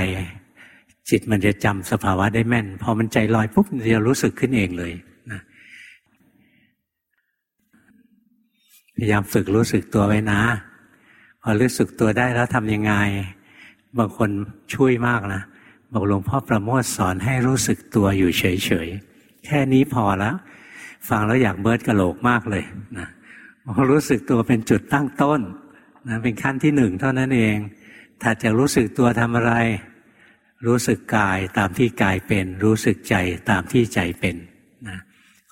Speaker 1: จิตมันจะจำสภาวะได้แม่น พอมันใจลอยปุ๊บจะรู้สึกขึ้นเองเลยนะพยายามฝึกรู้สึกตัวไว้นะ พอรู้สึกตัวได้แล้วทำยังไง บางคนช่วยมากนะ บอกหลวงพ่อประโมทสอนให้รู้สึกตัวอยู่เฉยๆ แค่นี้พอแล้วฟังแล้วอยากเบิร์ดกระโหลกมากเลยนะรู้สึกตัวเป็นจุดตั้งต้นนะเป็นขั้นที่หนึ่งเท่านั้นเองถ้าจะรู้สึกตัวทำอะไร รู้สึกกายตามที่กายเป็น รู้สึกใจตามที่ใจเป็นนะ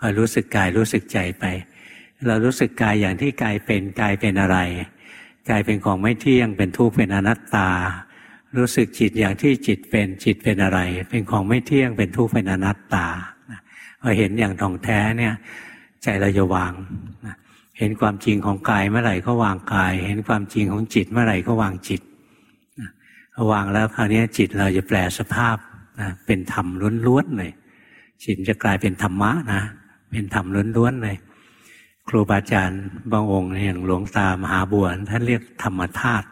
Speaker 1: คอยรู้สึกกายรู้สึกใจไป เรารู้สึกกายอย่างที่กายเป็นกายเป็นอะไรกายเป็นของไม่เที่ยงเป็นทุกข์เป็นอนัตตา รู้สึกจิตอย่างที่จิตเป็นจิตเป็นอะไร เป็นของไม่เที่ยงเป็นทุกข์เป็นอนัตตา พอเห็นอย่างท่องแท้เนี่ย ใจเราจะวางนะเห็นความจริงของกายเมื่อไหร่ก็วางกาย เห็นความจริงของจิตเมื่อไหร่ก็วางจิตวางแล้วคราวนี้จิตเราจะแปลสภาพนะเป็นธรรมล้วนๆเลยจิตจะกลายเป็นธรรมะนะเป็นธรรมล้วนๆเลยครูบาอาจารย์บางองค์อย่างหลวงตามหาบัวท่านเรียกธรรมธาตุ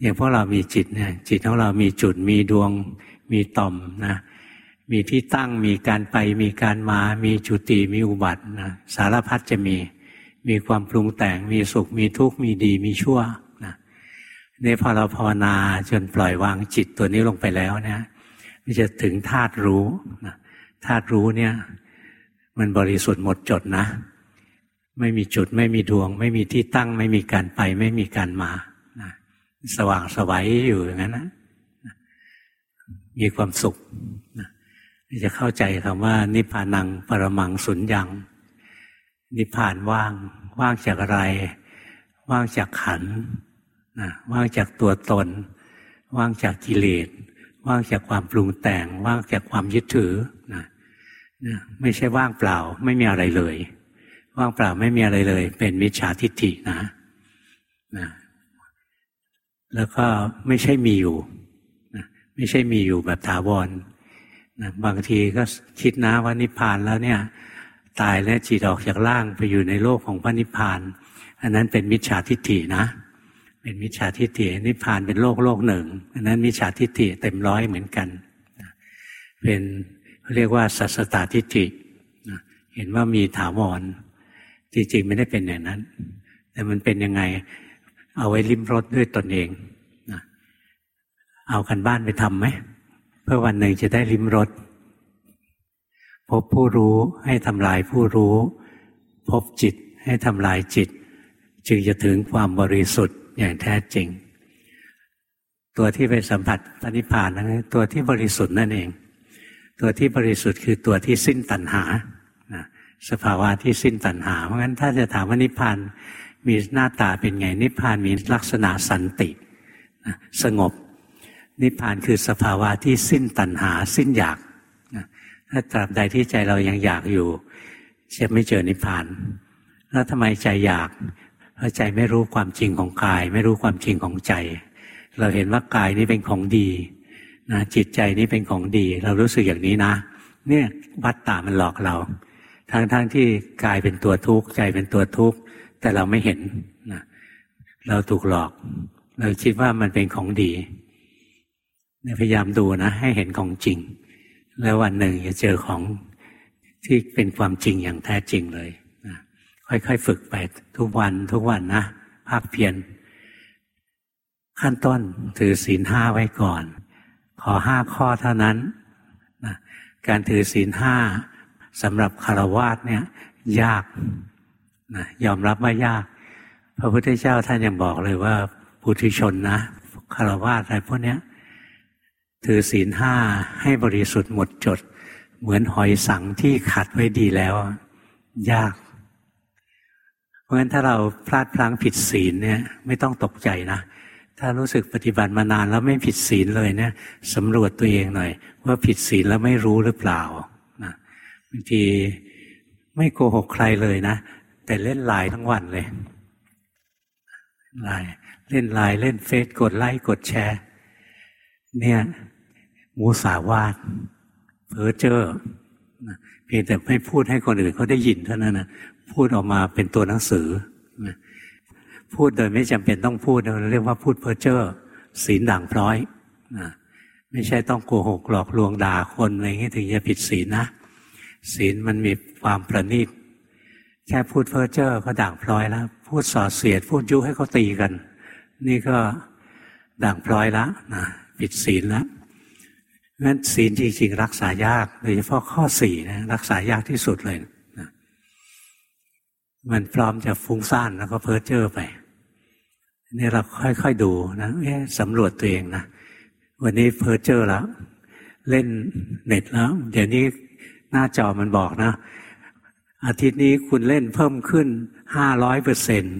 Speaker 1: อย่างพวกเรามีจิตเนี่ยจิตของเรามีจุดมีดวงมีต่อมนะ มีที่ตั้งมีการไปมีการมา มีจุติมีอุบัตินะสารพัดจะมี มีความปรุงแต่งมีสุขมีทุกข์มีดีมีชั่วนะนี่พอเราภาวนาจนปล่อยวางจิตตัวนี้ลงไปแล้วเนี่ยมันจะถึงธาตุรู้นะธาตุรู้เนี่ย มันบริสุทธิ์หมดจดนะ ไม่มีจุดไม่มีดวง ไม่มีที่ตั้ง ไม่มีการไป ไม่มีการมานะสว่างสวัยอยู่อย่างนั้นนะมีความสุข จะเข้าใจคำว่า นิพพานังปรมังสุญญ์นิพพานว่าง ว่างจากอะไร ว่างจากขันนะว่างจากตัวตน ว่างจากกิเลสว่างจากความปรุงแต่ง ว่างจากความยึดถือนะนะไม่ใช่ว่างเปล่า ไม่มีอะไรเลย ว่างเปล่าไม่มีอะไรเลย เป็นมิจฉาทิฏฐินะนะแล้วก็ไม่ใช่มีอยู่นะไม่ใช่มีอยู่แบบถาวร นะบางทีก็คิดนะว่านิพพานแล้วเนี่ย ตายและจิตออกจากร่างไปอยู่ในโลกของพระนิพพาน อันนั้นเป็นมิจฉาทิฏฐินะ เป็นมิจฉาทิฏฐินิพพานเป็นโลกโลกหนึ่ง อันนั้นมิจฉาทิฏฐิเต็มร้อยเหมือนกัน เป็นเรียกว่าสัสตาทิฏฐิเห็นว่ามีถาวรจริงๆไม่ได้เป็นอย่างนั้น แต่มันเป็นยังไงเอาไว้ลิ้มรสด้วยตนเองเอากันบ้านไปทำไหม เพื่อวันหนึ่งจะได้ลิ้มรสพบผู้รู้ให้ทำลายผู้รู้ พบจิตให้ทำลายจิต จึงจะถึงความบริสุทธิ์อย่างแท้จริง ตัวที่ไปสัมผัสปณิพานนั้นตัวที่บริสุทธิ์นั่นเอง ตัวที่บริสุทธิ์คือตัวที่สิ้นตัณหาสภาวะที่สิ้นตัณหา เพราะงั้นถ้าจะถามว่านิพพานมีหน้าตาเป็นไงนิพพานมีลักษณะสันติ สงบ นิพพานคือสภาวะที่สิ้นตัณหา สิ้นอยากถ้าตราบใดที่ใจเรายังอยากอยู่จะไม่เจอนิพพาน แล้วทำไมใจอยาก เพราะใจไม่รู้ความจริงของกาย ไม่รู้ความจริงของใจ เราเห็นว่ากายนี้เป็นของดีนะจิตใจนี้เป็นของดี เรารู้สึกอย่างนี้นะ เนี่ยวัดตามันหลอกเรา ทั้งๆทที่กายเป็นตัวทุกข์ใจเป็นตัวทุกข์แต่เราไม่เห็นนะเราถูกหลอก เราคิดว่ามันเป็นของดี พยายามดูนะ ให้เห็นของจริง แล้ววันหนึ่งจะเจอของที่เป็นความจริงอย่างแท้จริงเลยนะค่อยๆ ฝึกไปทุกวันทุกวันนะภาคเพียรขั้นต้นถือศีลห้าไว้ก่อน ขอห้าข้อเท่านั้นนะการถือศีลห้าสำหรับคารวาสเนี่ย ยากนะยอมรับว่ายาก พระพุทธเจ้าท่านยังบอกเลยว่าปุถุชนนะคารวาสอะไรพวกเนี้ย ถือศีลห้าให้บริสุทธิ์หมดจด เหมือนหอยสังที่ขัดไว้ดีแล้ว ยาก เพราะฉะนั้นถ้าเราพลาดพลั้งผิดศีลเนี่ย ไม่ต้องตกใจนะถ้ารู้สึกปฏิบัติมานานแล้วไม่ผิดศีลเลยเนี่ยสำรวจตัวเองหน่อย ว่าผิดศีลแล้วไม่รู้หรือเปล่านะบางทีไม่โกหกใครเลยนะ แต่เล่นไลน์ทั้งวันเลยไลน์เล่นไลน์เล่นเฟซกดไลค์กดแชร์ เนี่ย มุสาวาทเพ้อเจ้อเพียงแต่ไม่พูดให้คนอื่นเขาได้ยินเท่านั้นนะพูดออกมาเป็นตัวหนังสือพูดโดยไม่จำเป็นต้องพูดเราเรียกว่าพูดเพ้อเจ้อศีลด่างพร้อยนะไม่ใช่ต้องโกหกหลอกลวงด่าคนอะไรอย่างนี้ถึงจะผิดศีลนะศีลมันมีความประณีตแค่พูดเพ้อเจ้อก็ด่างพร้อยแล้ว พูดส่อเสียด พูดยุให้เขาตีกัน นี่ก็ด่างพร้อยแล้วนะผิดศีลแล้ว งั้นศีลจริงๆ รักษายากโดยเฉพาะข้อสี่นะรักษายากที่สุดเลยนะมันพร้อมจะฟุ้งซ่านแล้วก็เพ้อเจ้อไปนี่เราค่อยๆดูนะเอ๊สำรวจตัวเองนะวันนี้เพ้อเจ้อแล้ว เล่นเน็ตแล้ว เดี๋ยวนี้หน้าจอมันบอกนะ อาทิตย์นี้คุณเล่นเพิ่มขึ้นห้าร้อยเปอร์เซ็นต์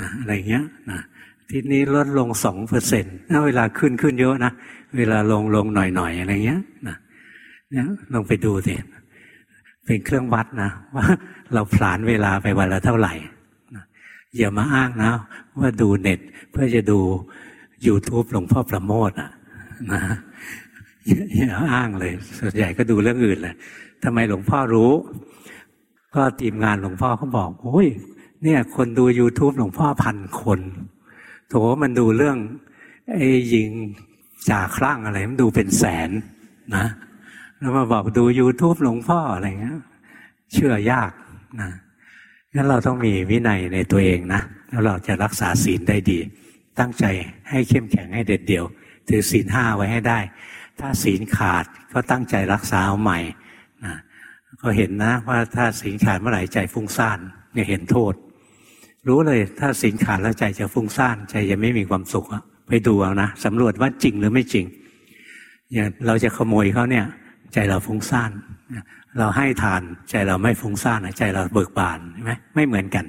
Speaker 1: นะอะไรเงี้ยนะอาทิตย์นี้ลดลงสองเปอร์เซ็นต์เวลาขึ้นขึ้นเยอะนะ เวลาลงลงหน่อยหน่อยอะไรเงี้ยนะเนี่ยลองไปดูสิเป็นเครื่องวัดนะว่า เราผลานเวลาไปวันละเท่าไหร่อย่ามาอ้างนะ ว่าดูเน็ตเพื่อจะดู YouTube หลวงพ่อประโมทอะนะอย่าอ้างเลย ส่วนใหญ่ก็ดูเรื่องอื่นแหละทำไมหลวงพ่อรู้ ก็ทีมงานหลวงพ่อเขาบอกโอ้ยเนี่ย คนดู YouTube หลวงพ่อพันคนโถมันดูเรื่องไอ้ยิง จ่าคลั่งอะไรมันดูเป็นแสนนะ แล้วมาบอกดู YouTube หลวงพ่ออะไรเงี้ยเชื่อยากนะงั้นเราต้องมีวินัยในตัวเองนะแล้วเราจะรักษาศีลได้ดี ตั้งใจให้เข้มแข็งให้เด็ดเดี่ยว ถือศีลห้าไว้ให้ได้ ถ้าศีลขาดก็ตั้งใจรักษาเอาใหม่นะก็เห็นนะว่าถ้าศีลขาดเมื่อไหร่ใจฟุ้งซ่านเนี่ยเห็นโทษ รู้เลยถ้าศีลขาดแล้วใจจะฟุ้งซ่านใจจะไม่มีความสุข ไปดูเอานะสำรวจว่าจริงหรือไม่จริงอย่างเราจะขโมยเขาเนี่ย ใจเราฟุ้งซ่านเราให้ทานใจเราไม่ฟุ้งซ่านใจเราเบิกบานใช่ไหมไม่เหมือนกัน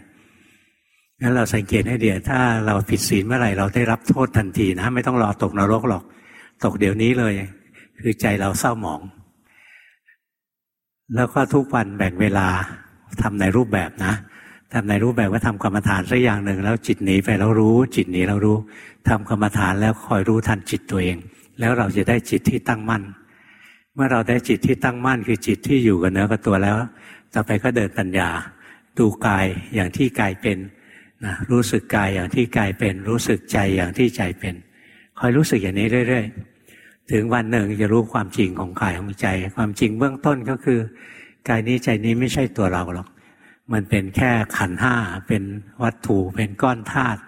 Speaker 1: งั้นเราสังเกตให้เดียวถ้าเราผิดศีลเมื่อไหร่เราได้รับโทษทันทีนะ ไม่ต้องรอตกนรกหรอก ตกเดี๋ยวนี้เลย คือใจเราเศร้าหมอง แล้วก็ทุกวันแบ่งเวลาทำในรูปแบบนะ ทำในรูปแบบว่าทำกรรมฐานสักอย่างหนึ่งแล้วจิตหนีไปแล้วรู้ จิตหนีเรารู้ทำกรรมฐานแล้วคอยรู้ทันจิตตัวเอง แล้วเราจะได้จิตที่ตั้งมั่น เมื่อเราได้จิตที่ตั้งมั่น คือจิตที่อยู่กับเนื้อกับตัวแล้ว ต่อไปก็เดินปัญญา ดูกายอย่างที่กายเป็นนะรู้สึกกายอย่างที่กายเป็น รู้สึกใจอย่างที่ใจเป็น คอยรู้สึกอย่างนี้เรื่อยๆ ถึงวันหนึ่งจะรู้ความจริงของกายของใจ ความจริงเบื้องต้นก็คือกายนี้ใจนี้ไม่ใช่ตัวเราหรอก มันเป็นแค่ขันห้าเป็นวัตถุเป็นก้อนธาตุ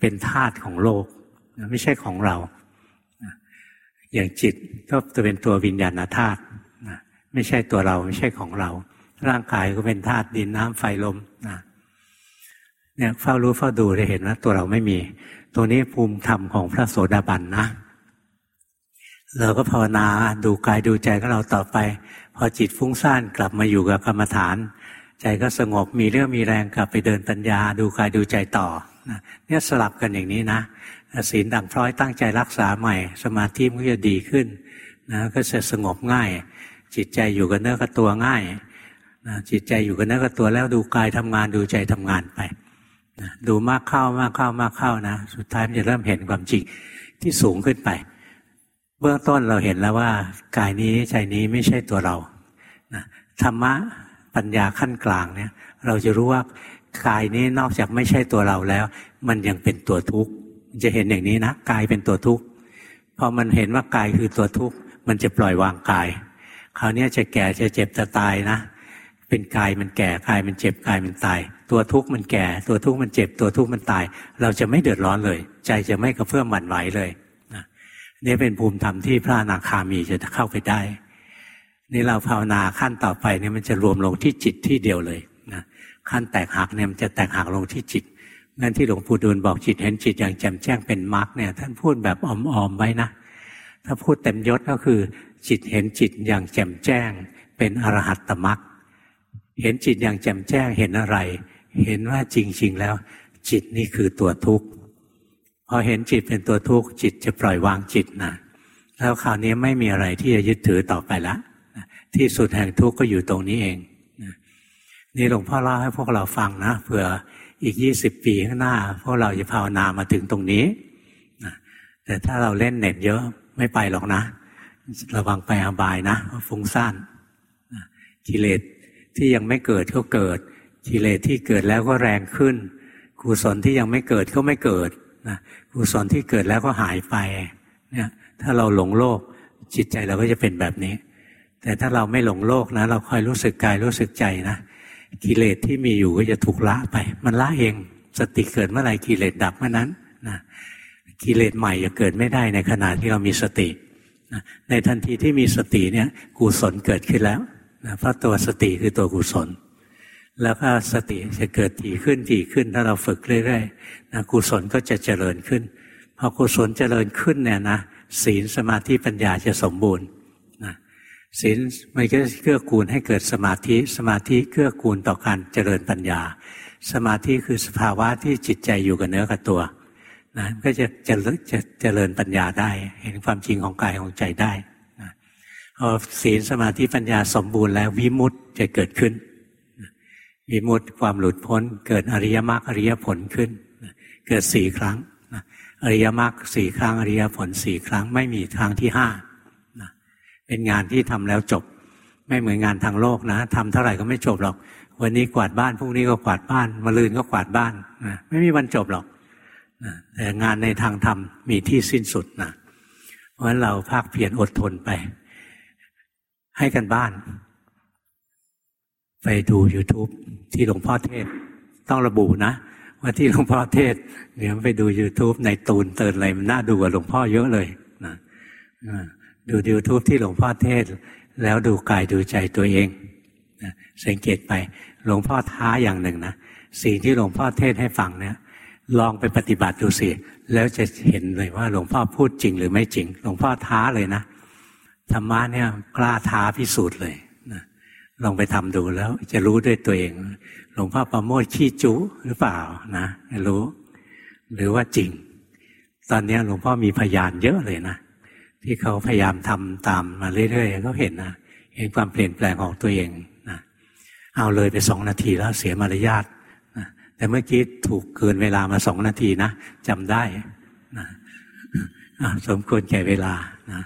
Speaker 1: เป็นธาตุของโลก ไม่ใช่ของเรา อย่างจิตก็จะเป็นตัววิญญาณธาตุไม่ใช่ตัวเราไม่ใช่ของเรา ร่างกายก็เป็นธาตุดินน้ำไฟลมนะเนี่ยเฝ้ารู้เฝ้าดูจะเห็นว่าตัวเราไม่มี ตัวนี้ภูมิธรรมของพระโสดาบันนะ เราก็ภาวนาดูกายดูใจของเราต่อไป พอจิตฟุ้งซ่านกลับมาอยู่กับกรรมฐาน ใจก็สงบมีเรื่องมีแรงกลับไปเดินปัญญา ดูกายดูใจต่อเนี่ยสลับกันอย่างนี้นะศีลดังพร้อยตั้งใจรักษาใหม่ สมาธิมันก็จะดีขึ้นนะก็จะสงบง่าย จิตใจอยู่กับเนื้อกับตัวง่ายนะจิตใจอยู่กับเนื้อกับตัวแล้วดูกายทำงานดูใจทำงานไปนะดูมากเข้ามากเข้ามากเข้านะ สุดท้ายมันจะเริ่มเห็นความจริงที่สูงขึ้นไป เบื้องต้นเราเห็นแล้วว่ากายนี้ใจนี้ไม่ใช่ตัวเรานะธรรมะ ปัญญาขั้นกลางเนี่ย เราจะรู้ว่ากายนี้นอกจากไม่ใช่ตัวเราแล้ว มันยังเป็นตัวทุกข์จะเห็นอย่างนี้นะกายเป็นตัวทุกข์พอมันเห็นว่ากายคือตัวทุกข์มันจะปล่อยวางกาย คราวนี้จะแก่จะเจ็บจะตายนะ เป็นกายมันแก่กายมันเจ็บกายมันตาย ตัวทุกข์มันแก่ ตัวทุกข์มันเจ็บ ตัวทุกข์มันตาย เราจะไม่เดือดร้อนเลย ใจจะไม่กระเพื่อมหวั่นไหวเลยนะนี่เป็นภูมิธรรมที่พระอนาคามีจะเข้าไปได้ นี่เราภาวนาขั้นต่อไปเนี่ยมันจะรวมลงที่จิตที่เดียวเลยนะขั้นแตกหักเนี่ยมันจะแตกหักลงที่จิต นั่นที่หลวงปู่ดูลบอกจิตเห็นจิตอย่างแจ่มแจ้งเป็นมรรคเนี่ย ท่านพูดแบบอ่อมๆไว้นะถ้าพูดเต็มยศก็คือ จิตเห็นจิตอย่างแจ่มแจ้ง เป็นอรหัตตมรรคเห็นจิตอย่างแจ่มแจ้งเห็นอะไร เห็นว่าจริง ๆ แล้ว จิตนี่คือตัวทุกข์พอเห็นจิตเป็นตัวทุกข์จิตจะปล่อยวางจิตนะแล้วคราวนี้ไม่มีอะไรที่จะยึดถือต่อไปละ ที่สุดแห่งทุกข์ก็อยู่ตรงนี้เองนี่หลวงพ่อเล่าให้พวกเราฟังนะเผื่ออีกยี่สิบปีข้างหน้า พวกเราจะภาวนามาถึงตรงนี้แต่ถ้าเราเล่นเน็ตเยอะไม่ไปหรอกนะ ระวังไปอบายนะฟุ้งซ่านกิเลสที่ยังไม่เกิดก็เกิดกิเลสที่เกิดแล้วก็แรงขึ้นกุศลที่ยังไม่เกิดก็ไม่เกิดนะกุศลที่เกิดแล้วก็หายไปเนี่ยถ้าเราหลงโลกจิตใจเราก็จะเป็นแบบนี้ แต่ถ้าเราไม่หลงโลกนะ เราคอยรู้สึกกายรู้สึกใจนะกิเลสที่มีอยู่ก็จะถูกละไป มันละเองสติเกิดเมื่อไหร่กิเลสดับเมื่อนั้นนะกิเลสใหม่จะเกิดไม่ได้ในขณะที่เรามีสตินะในทันทีที่มีสติเนี่ยกุศลเกิดขึ้นแล้วนะเพราะตัวสติคือตัวกุศล แล้วก็สติจะเกิดถี่ขึ้นถี่ขึ้น ถ้าเราฝึกเรื่อยๆนะกุศลก็จะเจริญขึ้นพอกุศลเจริญขึ้นเนี่ยนะศีลสมาธิปัญญาจะสมบูรณ์ ศีลมันก็เกื้อกูลให้เกิดสมาธิ สมาธิเกื้อกูลต่อการเจริญปัญญา สมาธิคือสภาวะที่จิตใจอยู่กับเนื้อกับตัวนะก็จะจะจะเจริญปัญญาได้ เห็นความจริงของกายของใจได้นะพอศีลสมาธิปัญญาสมบูรณ์แล้ววิมุตต์จะเกิดขึ้นวิมุตต์ความหลุดพ้น เกิดอริยมรรคอริยผลขึ้น เกิดสี่ครั้งอริยมรรคสี่ครั้งอริยผลสี่ครั้งไม่มีครั้งที่ห้า เป็นงานที่ทำแล้วจบ ไม่เหมือนงานทางโลกนะทำเท่าไหร่ก็ไม่จบหรอก วันนี้กวาดบ้านพรุ่งนี้ก็กวาดบ้านมะรืนก็กวาดบ้านนะไม่มีวันจบหรอกแต่งานในทางธรรมมีที่สิ้นสุดนะเพราะฉะนั้นเราภาคเพียรอดทนไป ให้กันบ้าน ไปดู YouTube ที่หลวงพ่อเทศ ต้องระบุนะว่าที่หลวงพ่อเทศเดี๋ยวไปดู YouTube ในตูนเตินอะไรมันน่าดูกว่าหลวงพ่อเยอะเลยนะ ดู YouTube ที่หลวงพ่อเทศ แล้วดูกายดูใจตัวเองนะสังเกตไปหลวงพ่อท้าอย่างหนึ่งนะสิ่งที่หลวงพ่อเทศให้ฟังเนี่ย ลองไปปฏิบัติดูสิแล้วจะเห็นเลยว่าหลวงพ่อพูดจริงหรือไม่จริง หลวงพ่อท้าเลยนะธรรมะเนี่ยกล้าท้าพิสูจน์เลยนะลองไปทำดูแล้วจะรู้ด้วยตัวเอง หลวงพ่อประโมทขี้จุหรือเปล่านะรู้ หรือว่าจริง ตอนนี้หลวงพ่อมีพยานเยอะเลยนะ ที่เขาพยายามทำตามมาเรื่อยๆเขาเห็นนะเห็นความเปลี่ยนแปลงของตัวเองนะเอาเลยไปสองนาทีแล้วเสียมารยาทนะแต่เมื่อกี้ถูกเกินเวลามาสองนาทีนะจำได้นะสมควรแก่เวลานะ